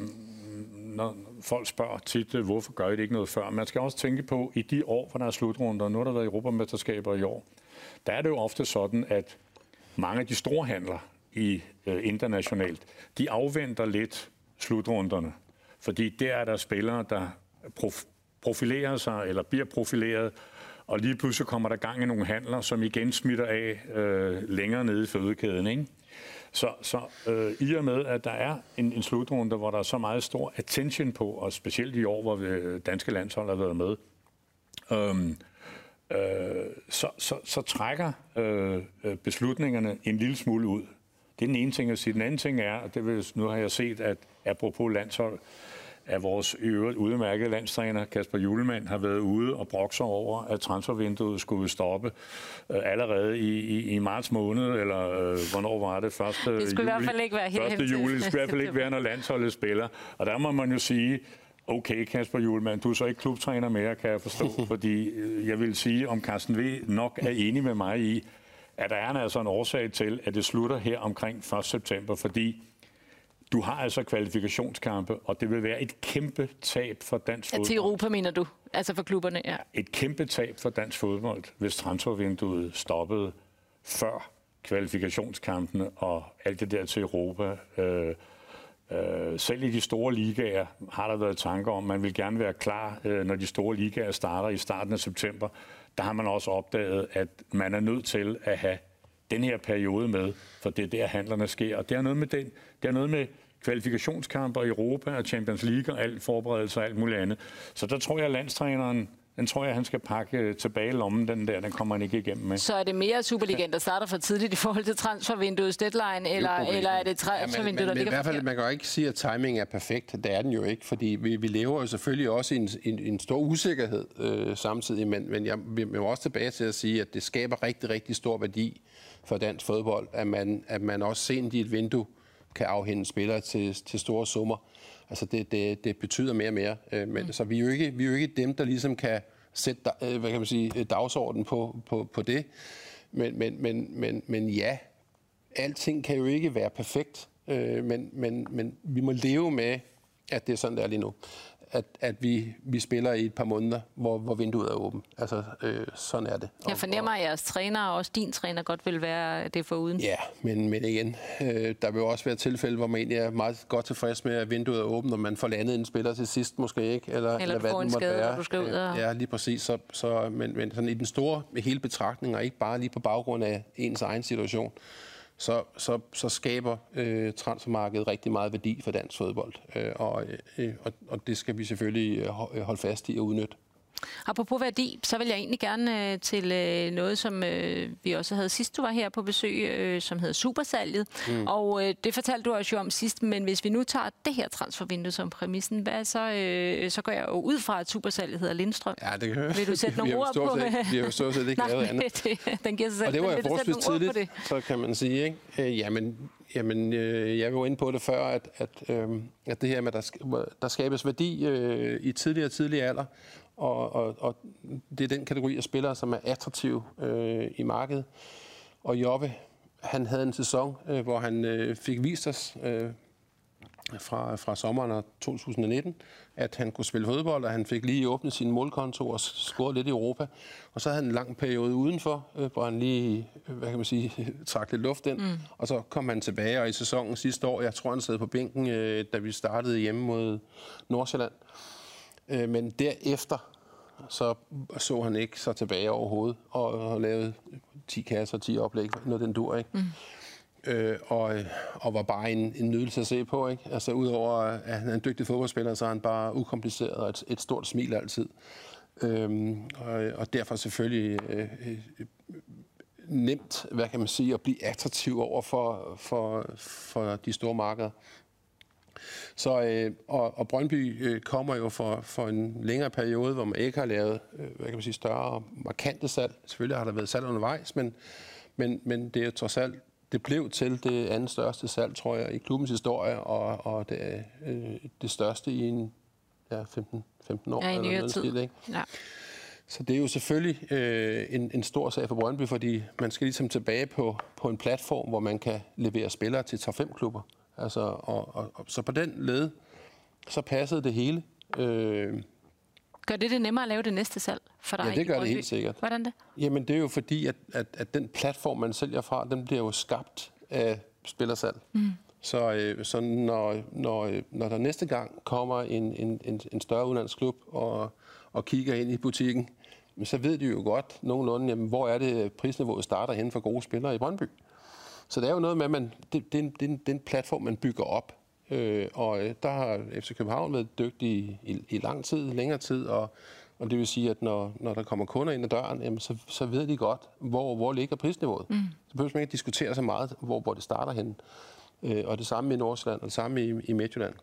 når folk spørger tit, hvorfor gør I det ikke noget før? Man skal også tænke på, i de år, hvor der er slutrunder, nu har der været Europamesterskaber i år, der er det jo ofte sådan, at mange af de store handler, i øh, internationalt, de afventer lidt slutrunderne. Fordi der er der spillere, der prof- profilerer sig eller bliver profileret, og lige pludselig kommer der gang i nogle handler, som igen smitter af øh, længere nede i fødekæden. Ikke? Så, så øh, i og med, at der er en, en slutrunde, hvor der er så meget stor attention på, og specielt i år, hvor vi, øh, danske landshold har været med, øhm, øh, så, så, så trækker øh, øh beslutningerne en lille smule ud. Det er den ene ting at sige. Den anden ting er, og det vil, nu har jeg set, at apropos landshold, at vores øvrigt udmærkede landstræner Kasper Julemand har været ude og brokser over, at transfervinduet skulle stoppe øh, allerede i, i, i marts måned, eller øh, hvornår var det? Første det skulle juli, i hvert fald ikke være helt første juli. Det skulle i hvert fald ikke være, når landsholdet spiller. Og der må man jo sige, Okay, Kasper Julemand, du er så ikke klubtræner mere, kan jeg forstå, fordi øh, jeg vil sige, om Carsten V nok er enig med mig i, at der er altså en årsag til, at det slutter her omkring 1. september, fordi du har altså kvalifikationskampe, og det vil være et kæmpe tab for dansk fodbold. Ja, til Europa, mener du? Altså for klubberne, ja. Et kæmpe tab for dansk fodbold, hvis transfervinduet stoppede før kvalifikationskampene og alt det der til Europa. Øh, øh, selv i de store ligaer har der været tanker om, at man vil gerne være klar, øh, når de store ligaer starter i starten af september der har man også opdaget, at man er nødt til at have den her periode med, for det er der handlerne sker. Og det er noget med, den, det er noget med kvalifikationskamper i Europa og Champions League og alt forberedelse og alt muligt andet. Så der tror jeg, at landstræneren den tror jeg, han skal pakke tilbage i lommen, den der. Den kommer han ikke igennem med. Så er det mere Superligaen, der starter for tidligt i forhold til transfervinduets deadline, eller, eller er det transfervinduet, ja, men, der ligger i hvert fald, Man kan jo ikke sige, at timing er perfekt. Det er den jo ikke, fordi vi, vi lever jo selvfølgelig også i en, en, en stor usikkerhed øh, samtidig, men, men jeg vil også tilbage til at sige, at det skaber rigtig, rigtig stor værdi for dansk fodbold, at man, at man også sent i et vindue kan afhænde spillere til, til store summer. Altså det, det, det betyder mere og mere. Øh, men, mm. Så vi er, jo ikke, vi er jo ikke dem, der ligesom kan sætte øh, hvad kan man sige, dagsordenen på, på, på det. Men, men, men, men, men ja, alting kan jo ikke være perfekt, øh, men, men, men vi må leve med, at det er sådan, der lige nu at, at vi, vi spiller i et par måneder, hvor, hvor vinduet er åbent. Altså, øh, sådan er det. Jeg fornemmer, at jeres træner, og også din træner, godt vil være det for uden. Ja, men, men igen, øh, der vil også være tilfælde, hvor man egentlig er meget godt tilfreds med, at vinduet er åbent, og man får landet en spiller til sidst måske ikke. Eller, eller, eller hvad får en skade, være. du skal ud og... Ja, lige præcis. Så, så, men, men sådan i den store hele betragtning, og ikke bare lige på baggrund af ens egen situation, så, så, så skaber øh, transfermarkedet rigtig meget værdi for dansk fodbold. Øh, og, øh, og, og det skal vi selvfølgelig øh, holde fast i og udnytte. Apropos værdi, så vil jeg egentlig gerne øh, til øh, noget, som øh, vi også havde sidst, du var her på besøg, øh, som hedder Supersalget. Mm. Og øh, det fortalte du også jo om sidst, men hvis vi nu tager det her transfervindue som præmissen, hvad så, øh, så går jeg jo ud fra, at Supersalget hedder Lindstrøm. Ja, det kan Vil du sætte nogle ord på? Set, vi har jo stort set ikke lavet andet. Det, den giver sig selv. Og det var jo forholdsvis tidligt, det? så kan man sige, ikke? Øh, jamen, Jamen, øh, jeg var jo inde på det før, at, at, øh, at det her med, at der, der skabes værdi øh, i tidligere og tidligere alder, og, og, og det er den kategori af spillere, som er attraktive øh, i markedet. Og Jobbe, han havde en sæson, øh, hvor han øh, fik vist os øh, fra, fra sommeren 2019, at han kunne spille fodbold, og han fik lige åbnet sin målkonto og scoret lidt i Europa. Og så havde han en lang periode udenfor, øh, hvor han lige, øh, hvad kan man sige, trak lidt luft ind. Mm. Og så kom han tilbage, og i sæsonen sidste år, jeg tror han sad på bænken, øh, da vi startede hjemme mod Nordsjælland. Øh, men derefter, så så han ikke så tilbage overhovedet, og, og lavede 10 kasser, 10 oplæg, noget den dur, ikke? Mm. Øh, og, og var bare en, en nydelse at se på, ikke? Altså udover at han er en dygtig fodboldspiller, så er han bare ukompliceret og et, et stort smil altid. Øhm, og, og derfor selvfølgelig øh, øh, nemt, hvad kan man sige, at blive attraktiv over for, for, for de store markeder. Så, øh, og, og Brøndby øh, kommer jo for, for en længere periode, hvor man ikke har lavet øh, hvad kan man sige, større markante salg. Selvfølgelig har der været salg undervejs, men, men, men det er trods alt det blev til det andet største salg, tror jeg, i klubbens historie, og, og det, øh, det største i en ja, 15, 15 år. Ja, i nyere tid. Stil, ikke? Ja. Så det er jo selvfølgelig øh, en, en stor sag for Brøndby, fordi man skal ligesom tilbage på, på en platform, hvor man kan levere spillere til top 5 klubber. Altså, og, og, og, så på den led, så passede det hele. Øh, gør det det nemmere at lave det næste salg for dig? Ja, det gør det helt sikkert. Hvordan det? Jamen, det er jo fordi, at, at, at den platform, man sælger fra, den bliver jo skabt af spillersalg. Mm. Så, øh, så når, når, når der næste gang kommer en, en, en, en større udenlandsklub og, og kigger ind i butikken, så ved de jo godt nogenlunde, jamen, hvor er det prisniveauet starter hen for gode spillere i Brøndby. Så det er jo noget med, at man, det, det, er en, det, er en, det er en platform, man bygger op. Øh, og øh, der har FC København været dygtig i, i, i lang tid, længere tid, og, og det vil sige, at når, når der kommer kunder ind ad døren, jamen, så, så ved de godt, hvor, hvor ligger prisniveauet. Mm. Så behøver man ikke diskutere så meget, hvor, hvor det starter hen. Øh, og det samme i Nordsjælland, og det samme i, i Midtjylland.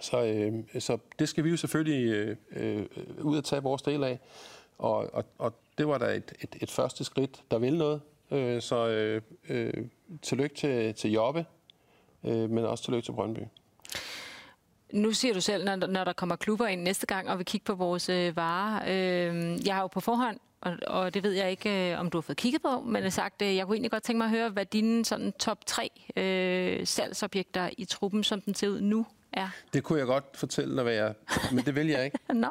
Så, øh, så det skal vi jo selvfølgelig øh, øh, ud og tage vores del af. Og, og, og det var da et, et, et første skridt, der vil noget. Øh, så øh, øh, tillykke til, til Jobbe, øh, men også tillykke til Brøndby. Nu siger du selv, når, når der kommer klubber ind næste gang og vil kigge på vores øh, varer. Øh, jeg har jo på forhånd, og, og det ved jeg ikke, øh, om du har fået kigget på, men jeg sagt, øh, jeg kunne egentlig godt tænke mig at høre, hvad dine sådan, top tre øh, salgsobjekter i truppen, som den ser ud nu, er. Det kunne jeg godt fortælle dig, hvad jeg men det vil jeg ikke. Nå.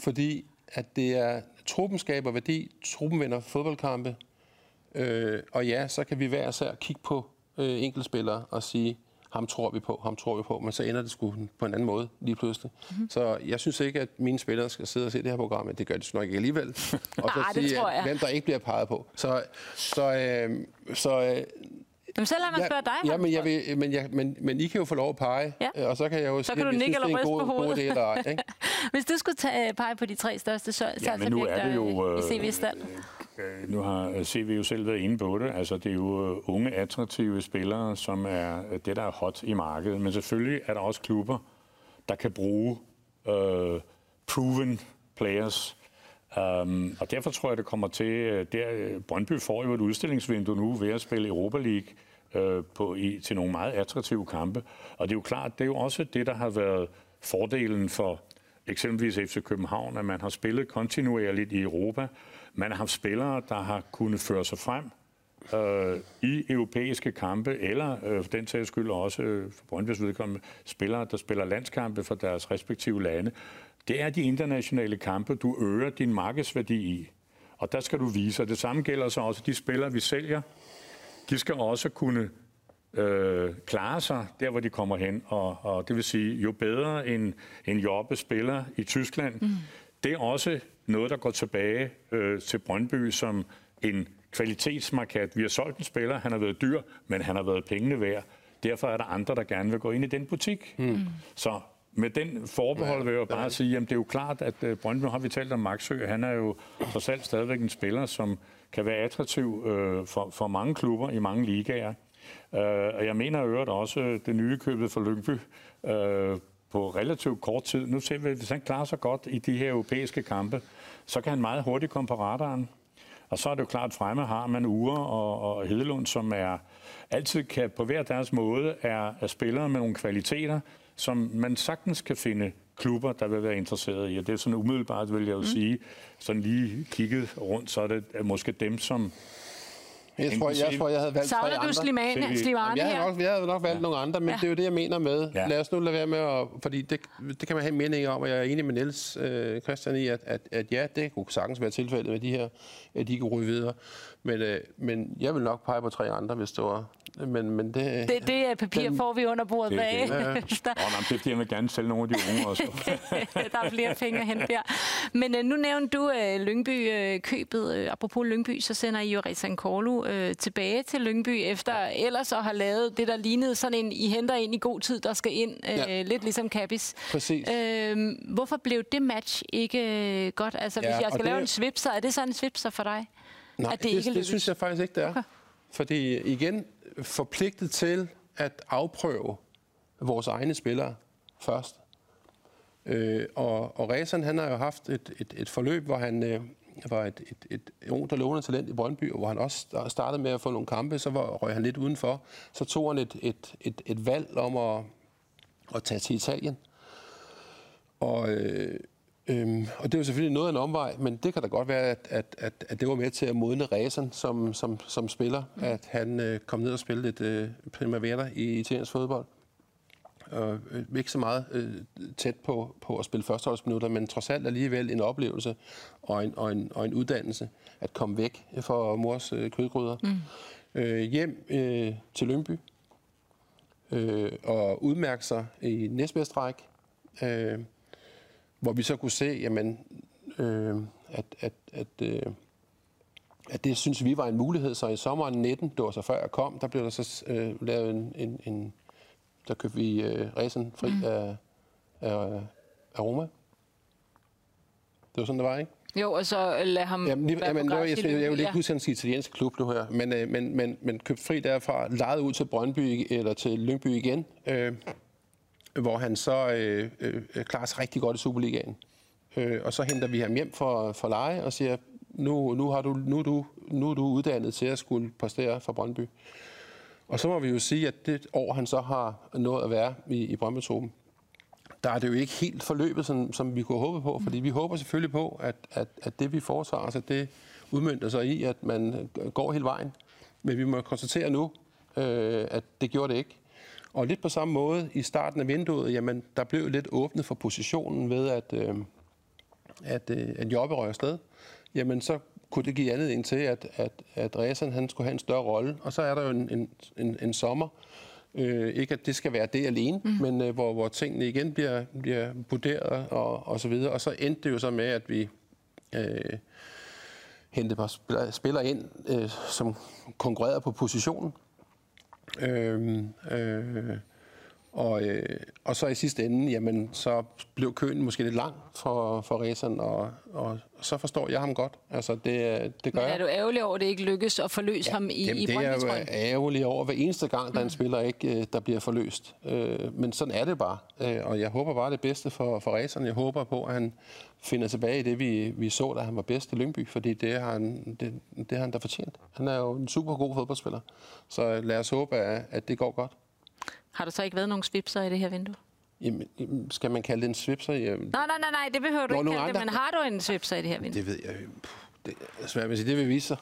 Fordi at det er, truppen skaber værdi, truppen vinder fodboldkampe, øh, og ja, så kan vi hver især kigge på øh, enkeltspillere og sige, ham tror vi på, ham tror vi på, men så ender det sgu på en anden måde lige pludselig. Mm-hmm. Så jeg synes ikke, at mine spillere skal sidde og se det her program, men det gør de nok ikke alligevel. og så Arh, sige, hvem der ikke bliver peget på. Så, så, øh, så øh, Jamen, så lad mig spørge dig. Ja, men, jeg vil, men, jeg, men, men I kan jo få lov at pege, ja. Øh, og så kan jeg jo så sige, kan du nikke eller ryste på hovedet. God eller ej, ikke? Hvis du skulle tage, pege på de tre største salgsobjekter ja, jo, i CV-stand. Øh, Øh, nu har øh, CV jo selv været inde på det. Altså, det er jo øh, unge, attraktive spillere, som er det, der er hot i markedet. Men selvfølgelig er der også klubber, der kan bruge øh, proven players. Um, og derfor tror jeg, det kommer til... Der, Brøndby får jo et udstillingsvindue nu ved at spille Europa League øh, på, i, til nogle meget attraktive kampe. Og det er jo klart, det er jo også det, der har været fordelen for eksempelvis FC København, at man har spillet kontinuerligt i Europa. Man har haft spillere, der har kunnet føre sig frem øh, i europæiske kampe, eller øh, for den sags skyld også øh, for Brøndby's vedkommende, spillere, der spiller landskampe for deres respektive lande. Det er de internationale kampe, du øger din markedsværdi i. Og der skal du vise, og det samme gælder så også de spillere, vi sælger. De skal også kunne øh, klare sig der, hvor de kommer hen. Og, og det vil sige, jo bedre en, en Jobbe spiller i Tyskland, mm det er også noget, der går tilbage øh, til Brøndby som en kvalitetsmarkat. Vi har solgt en spiller, han har været dyr, men han har været pengene værd. Derfor er der andre, der gerne vil gå ind i den butik. Mm. Så med den forbehold vil jeg bare sige, at det er jo klart, at øh, Brøndby har vi talt om Maxø. Han er jo for selv stadigvæk en spiller, som kan være attraktiv øh, for, for mange klubber i mange ligaer. Øh, og jeg mener øvrigt også øh, det nye købet for Lyngby øh, på relativt kort tid. Nu ser vi, hvis han klarer sig godt i de her europæiske kampe, så kan han meget hurtigt komme på radaren. Og så er det jo klart, at fremme har man Ure og, og Hedelund, som er altid kan på hver deres måde er, er spillere med nogle kvaliteter, som man sagtens kan finde klubber, der vil være interesseret i. Og det er sådan umiddelbart, vil jeg jo mm. sige, sådan lige kigget rundt, så er det måske dem, som jeg tror, jeg, tror, jeg havde valgt Savner tre du andre. Slimane, Slimane jeg, her? havde nok, jeg havde nok valgt ja. nogle andre, men ja. det er jo det, jeg mener med. Ja. Lad os nu lade være med at... Fordi det, det kan man have en mening om, og jeg er enig med Niels øh, Christian i, at, at, at ja, det kunne sagtens være tilfældet med de her, at de kan ryge videre. Men, øh, men jeg vil nok pege på tre andre, hvis det var... Men, men det, Det, det er papir den- får vi under bordet Det bag. det. der, Åh, nej, det er fordi, jeg vil gerne sælge nogle af de unge også. der er flere penge at hente der. Men øh, nu nævnte du Lyngby øh, købet. Øh, apropos Lyngby, så sender I jo Rizan Korlu øh, tilbage til Lyngby, efter ellers at have lavet det, der lignede sådan en, I henter ind i god tid, der skal ind. Øh, Ja. Lidt ligesom Kabis. Præcis. Øh, hvorfor blev det match ikke godt? Altså, hvis Ja, jeg og skal lave det- en svipser, er det så en svipser for dig? Nej, at det det, ikke det, synes jeg faktisk ikke, det er. Okay. Fordi igen, forpligtet til at afprøve vores egne spillere først. Øh, og, og Rezan, han har jo haft et, et, et forløb, hvor han øh, var et, et, et ung, der lovende talent i Brøndby, hvor han også sta- startede med at få nogle kampe, så var, røg han lidt udenfor. Så tog han et, et, et, et valg om at, at tage til Italien. Og, øh, øhm, og det jo selvfølgelig noget af en omvej, men det kan da godt være, at, at, at, at det var med til at modne Ræsen som, som, som spiller, mm. at han øh, kom ned og spille lidt øh, primavera i italiensk fodbold. Og øh, ikke så meget øh, tæt på, på at spille førsteholdsminutter, men trods alt alligevel en oplevelse og en, og en, og en uddannelse at komme væk fra mors øh, kødgryder. Mm. Øh, hjem øh, til Lyngby øh, og udmærke sig i næstbedste række. Øh, hvor vi så kunne se, jamen, øh, at, at, at, øh, at det synes vi var en mulighed. Så i sommeren 19, det var så før jeg kom, der blev der så øh, lavet en, en, en der købte vi øh, racen fri mm. af, af, af Roma. Det var sådan, det var, ikke? Jo, og så lad ham Jamen, lige, jamen, det var, jeg, jeg, jeg vil ikke huske hans italienske klub nu her, men, øh, men, men, men købt fri derfra, lejet ud til Brøndby eller til Lyngby igen, øh, hvor han så øh, øh, klarer sig rigtig godt i Superligaen. Øh, og så henter vi ham hjem for, for leje og siger, nu, nu, har du, nu, du, nu er du uddannet til at skulle præstere for Brøndby. Og så må vi jo sige, at det år, han så har nået at være i, i Brøndby-truppen, der er det jo ikke helt forløbet, som, som vi kunne håbe på, fordi vi håber selvfølgelig på, at, at, at det, vi foretager os, at det udmyndter sig i, at man går hele vejen. Men vi må konstatere nu, øh, at det gjorde det ikke. Og lidt på samme måde i starten af vinduet, jamen, der blev lidt åbnet for positionen ved, at, øh, at, øh, at Jobbe røg afsted. Jamen, så kunne det give anledning til, at, at, at Ræsen, han skulle have en større rolle. Og så er der jo en, en, en, en sommer, Øh, ikke at det skal være det alene, mm. men øh, hvor, hvor tingene igen bliver, bliver vurderet og, og så videre. Og så endte det jo så med, at vi øh, hentede spiller- spillere ind, øh, som konkurrerede på positionen. Øh, øh, og, øh, og så i sidste ende, jamen, så blev køen måske lidt lang for, for raceren, og, og så forstår jeg ham godt. Altså, det, det gør Men jeg. er du ærgerlig over, at det ikke lykkes at forløse ja, ham i, Jamen, i det er jeg ærgerlig over hver eneste gang, der er en spiller, ikke, øh, der bliver forløst. Øh, Men sådan er det bare. Øh, Og jeg håber bare det bedste for, for raceren. Jeg håber på, at han finder tilbage i det, vi, vi så, da han var bedst i Lyngby. Fordi det har han, det, det har han da fortjent. Han er jo en super god fodboldspiller. Så lad os håbe, at, at det går godt. Har der så ikke været nogen svipser i det her vindue? Jamen, skal man kalde det en svipser? Nej, nej, nej, nej, det behøver du Nå, ikke kalde det, andre- men har du en svipser i det her vind? det ved jeg Det er svært at sige. Det vil vise sig.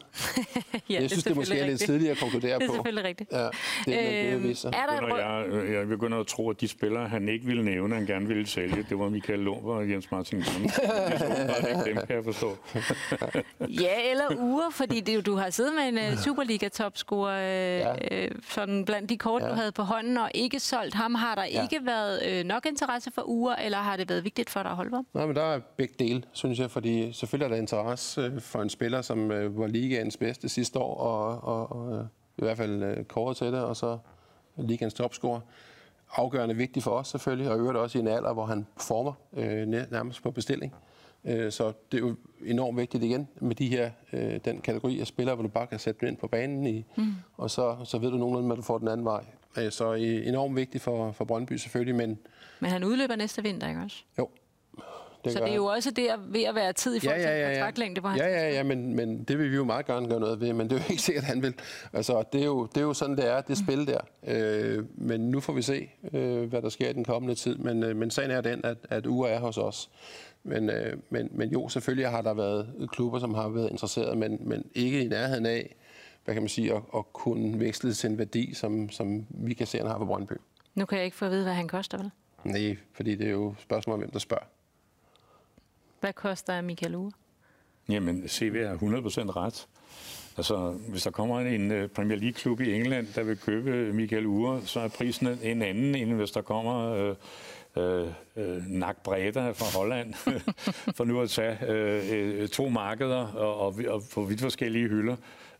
ja, jeg synes, det, måske er lidt tidligt at konkludere Det er på. selvfølgelig rigtigt. Ja, det, men det vil Øhm, vise sig. er der et Begynder rød... jeg, jeg begynder at tro, at de spillere, han ikke ville nævne, han gerne ville sælge, det var Michael Lumper og Jens Martin. Det er dem, kan jeg forstå. Ja, eller uger, fordi det, er du har siddet med en uh, Superliga-topscorer øh, Ja. øh, sådan blandt de kort, ja. Du havde på hånden, og ikke solgt ham. Har der Ja. ikke været øh, nok interesse for uger, eller har det været vigtigt for dig at holde ham? Nej, men der er begge dele, synes jeg, fordi selvfølgelig er der interesse øh, for en spiller, som øh, var ligaens bedste sidste år, og, og, og øh, i hvert fald øh, kåret til det, og så ligaens topscorer. Afgørende vigtigt for os selvfølgelig, og i øvrigt også i en alder, hvor han former øh, næ- nærmest på bestilling. Øh, så det er jo enormt vigtigt igen med de her, øh, den kategori af spillere, hvor du bare kan sætte dem ind på banen, i, mm. og så, så ved du nogenlunde, at du får den anden vej. Øh, så øh, enormt vigtigt for, for Brøndby selvfølgelig, men Men han udløber næste vinter, ikke også? jo, det Så det er jo også det at- ved at være tid i forhold til ja, kontraktlængde på hans Ja, ja, ja, men, men det vil vi jo meget gerne gøre noget ved, men det er jo ikke sikkert, at han vil. Altså, det er jo, det er jo sådan, det er, det spil der. Øh, men nu får vi se, øh, hvad der sker i den kommende tid. Men, øh, men sagen er den, at, at UR er hos os. Men, øh, men, men jo, selvfølgelig har der været klubber, som har været interesseret, men, men ikke i nærheden af, hvad kan man sige, at, at kunne veksle til en værdi, som, som vi kan se, han har på Brøndby. Nu kan jeg ikke få at vide, hvad han koster, vel? Nej, fordi det er jo et spørgsmål om, hvem der spørger. Hvad koster Michael Ure? Jamen, CV er 100% ret. Altså, hvis der kommer en øh, Premier League-klub i England, der vil købe øh, Michael Ure, så er prisen en anden, end hvis der kommer øh, øh, øh, Nak Breda fra Holland, for nu at tage øh, øh, to markeder og, og, og på vidt forskellige hylder.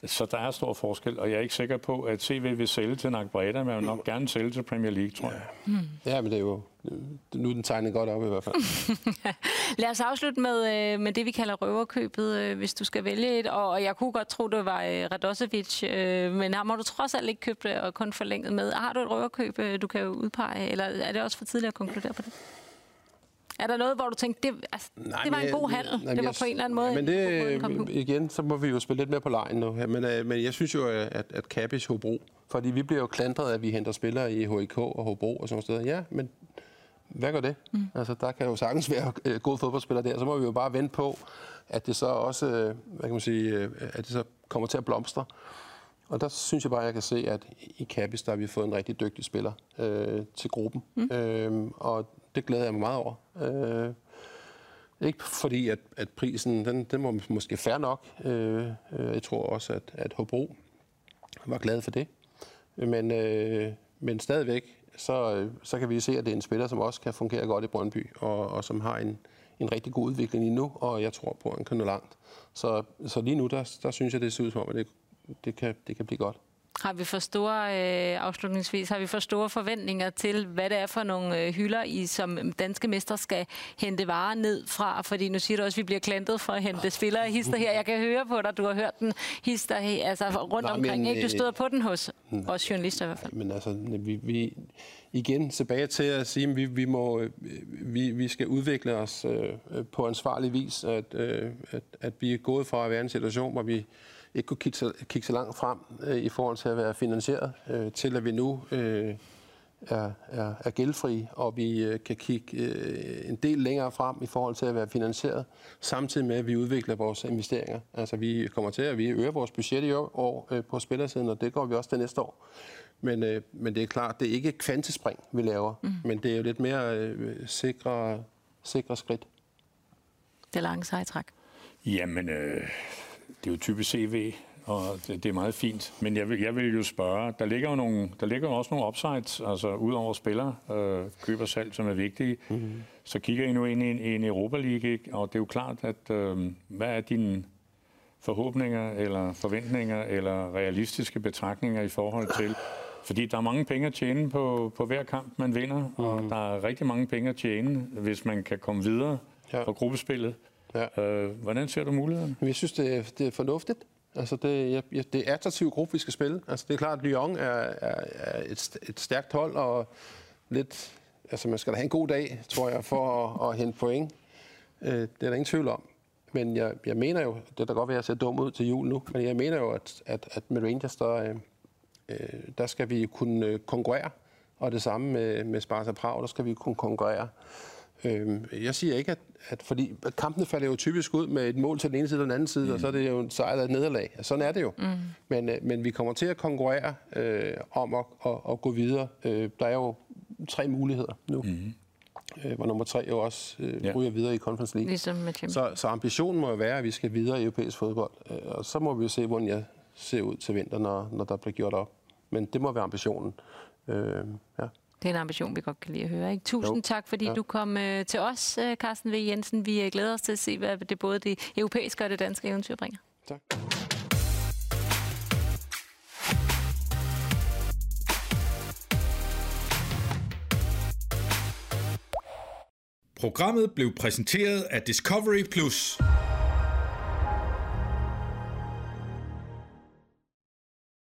Så der er stor forskel, og jeg er ikke sikker på, at CV vil sælge til Nak Breda, men jeg vil nok gerne sælge til Premier League, tror jeg. Ja, men det er jo... Nu er den tegnet godt op i hvert fald. Lad os afslutte med, øh, med det, vi kalder røverkøbet, øh, hvis du skal vælge et. Og, jeg kunne godt tro, det var øh, Radosevic, men ham har du trods alt ikke købt og kun forlænget med. Har du et røverkøb, du kan udpege, eller er det også for tidligt at konkludere på det? Er der noget, hvor du tænkte, det, altså, Nej, det var en god handel? nej, det var jeg- på en eller anden måde Men en god måde, det, igen, så må vi jo spille lidt mere på lejen nu. Men, øh, men jeg synes jo, at, at Kabis Hobro, fordi vi bliver jo klandret, at vi henter spillere i HIK og Hobro og sådan noget. Ja, men hvad gør det? Mm. Altså, der kan jo sagtens være øh, gode fodboldspillere der. Så må vi jo bare vente på, at det så også, øh, hvad kan man sige, øh, at det så kommer til at blomstre. Og der synes jeg bare, at jeg kan se, at i Kabis, der har vi fået en rigtig dygtig spiller øh, til gruppen. Mm. Øh, og det glæder jeg mig meget over. Øh, ikke fordi, at, at prisen, den, den var måske fair nok. Øh, øh, jeg tror også, at, at Hobro var glad for det. Men, øh, men stadigvæk, så, så kan vi se, at det er en spiller, som også kan fungere godt i Brøndby, og, og som har en, en rigtig god udvikling lige nu, og jeg tror på, at han kan nå langt. Så, så lige nu, der, der synes jeg, det ser ud som om, at det, det, kan, det kan blive godt. Har vi for store, øh, afslutningsvis, har vi for store forventninger til, hvad det er for nogle øh, hylder, I som danske mester skal hente varer ned fra? Fordi nu siger du også, at vi bliver klantet for at hente spillere hister her. Jeg kan høre på dig, du har hørt den hister her, altså rundt Nej, omkring. men, Ikke? Du øh, støder på den hos os journalister i hvert fald. Men altså, vi, vi, igen tilbage til at sige, at vi, vi, må, øh, vi, vi skal udvikle os øh, på ansvarlig vis, at, øh, at, at vi er gået fra at være i en situation, hvor vi ikke kunne kigge så, kigge så langt frem øh, i forhold til at være finansieret, øh, til at vi nu øh, er, er, er gældfri, og vi øh, kan kigge øh, en del længere frem i forhold til at være finansieret, samtidig med, at vi udvikler vores investeringer. Altså, vi kommer til at vi øger vores budget i år, øh, på spillersiden, og det går vi også til næste år. Men, øh, men det er klart, det er ikke kvantespring, vi laver, mm. men det er jo lidt mere øh, sikre, sikre skridt. Det lange seje træk. Jamen, øh, det er jo typisk CV, og det, det er meget fint. Men jeg vil, jeg vil jo spørge, der ligger jo, nogle, der ligger jo også nogle upsides, altså ud over spillere, øh, køb og salg, som er vigtige. Mm-hmm. Så kigger I nu ind i en, en Europa League, ikke? og det er jo klart, at øh, hvad er dine forhåbninger, eller forventninger, eller realistiske betragtninger i forhold til fordi der er mange penge at tjene på, på hver kamp, man vinder, mm. og der er rigtig mange penge at tjene, hvis man kan komme videre ja. fra gruppespillet. Ja. Øh, hvordan ser du mulighederne? Jeg synes, det er, det er fornuftigt. Altså, det, jeg, det er attraktiv gruppe, vi skal spille. Altså, det er klart, at Lyon er, er, er et, et stærkt hold, og lidt... Altså, man skal da have en god dag, tror jeg, for at, at hente point. Øh, det er der ingen tvivl om. Men jeg, jeg mener jo, det kan godt være, at jeg ser dum ud til jul nu, men jeg mener jo, at, at, at med Rangers, der, øh, øh, der skal vi kunne øh, konkurrere og det samme med, med Sparta Prag, der skal vi kunne konkurrere. Øhm, jeg siger ikke, at, at fordi kampene falder jo typisk ud med et mål til den ene side og den anden side, mm. og så er det jo en sejr eller et nederlag. Sådan er det jo. Mm. Men, øh, men vi kommer til at konkurrere øh, om at, at, at gå videre. Øh, der er jo tre muligheder nu. Mm. Øh, hvor nummer tre jo også øh, ja. ryger videre i Conference League. Ligesom med så, så ambitionen må jo være, at vi skal videre i europæisk fodbold. Øh, og så må vi jo se, hvordan jeg ser ud til vinter, når, når der bliver gjort op. Men det må være ambitionen. Øh, ja. Det er en ambition, vi godt kan lide at høre. Ikke? Tusind jo. tak, fordi ja. du kom øh, til os, øh, Carsten V. Jensen. Vi øh, glæder os til at se, hvad det både det europæiske og det danske eventyr bringer. Tak. Programmet blev præsenteret af Discovery Plus.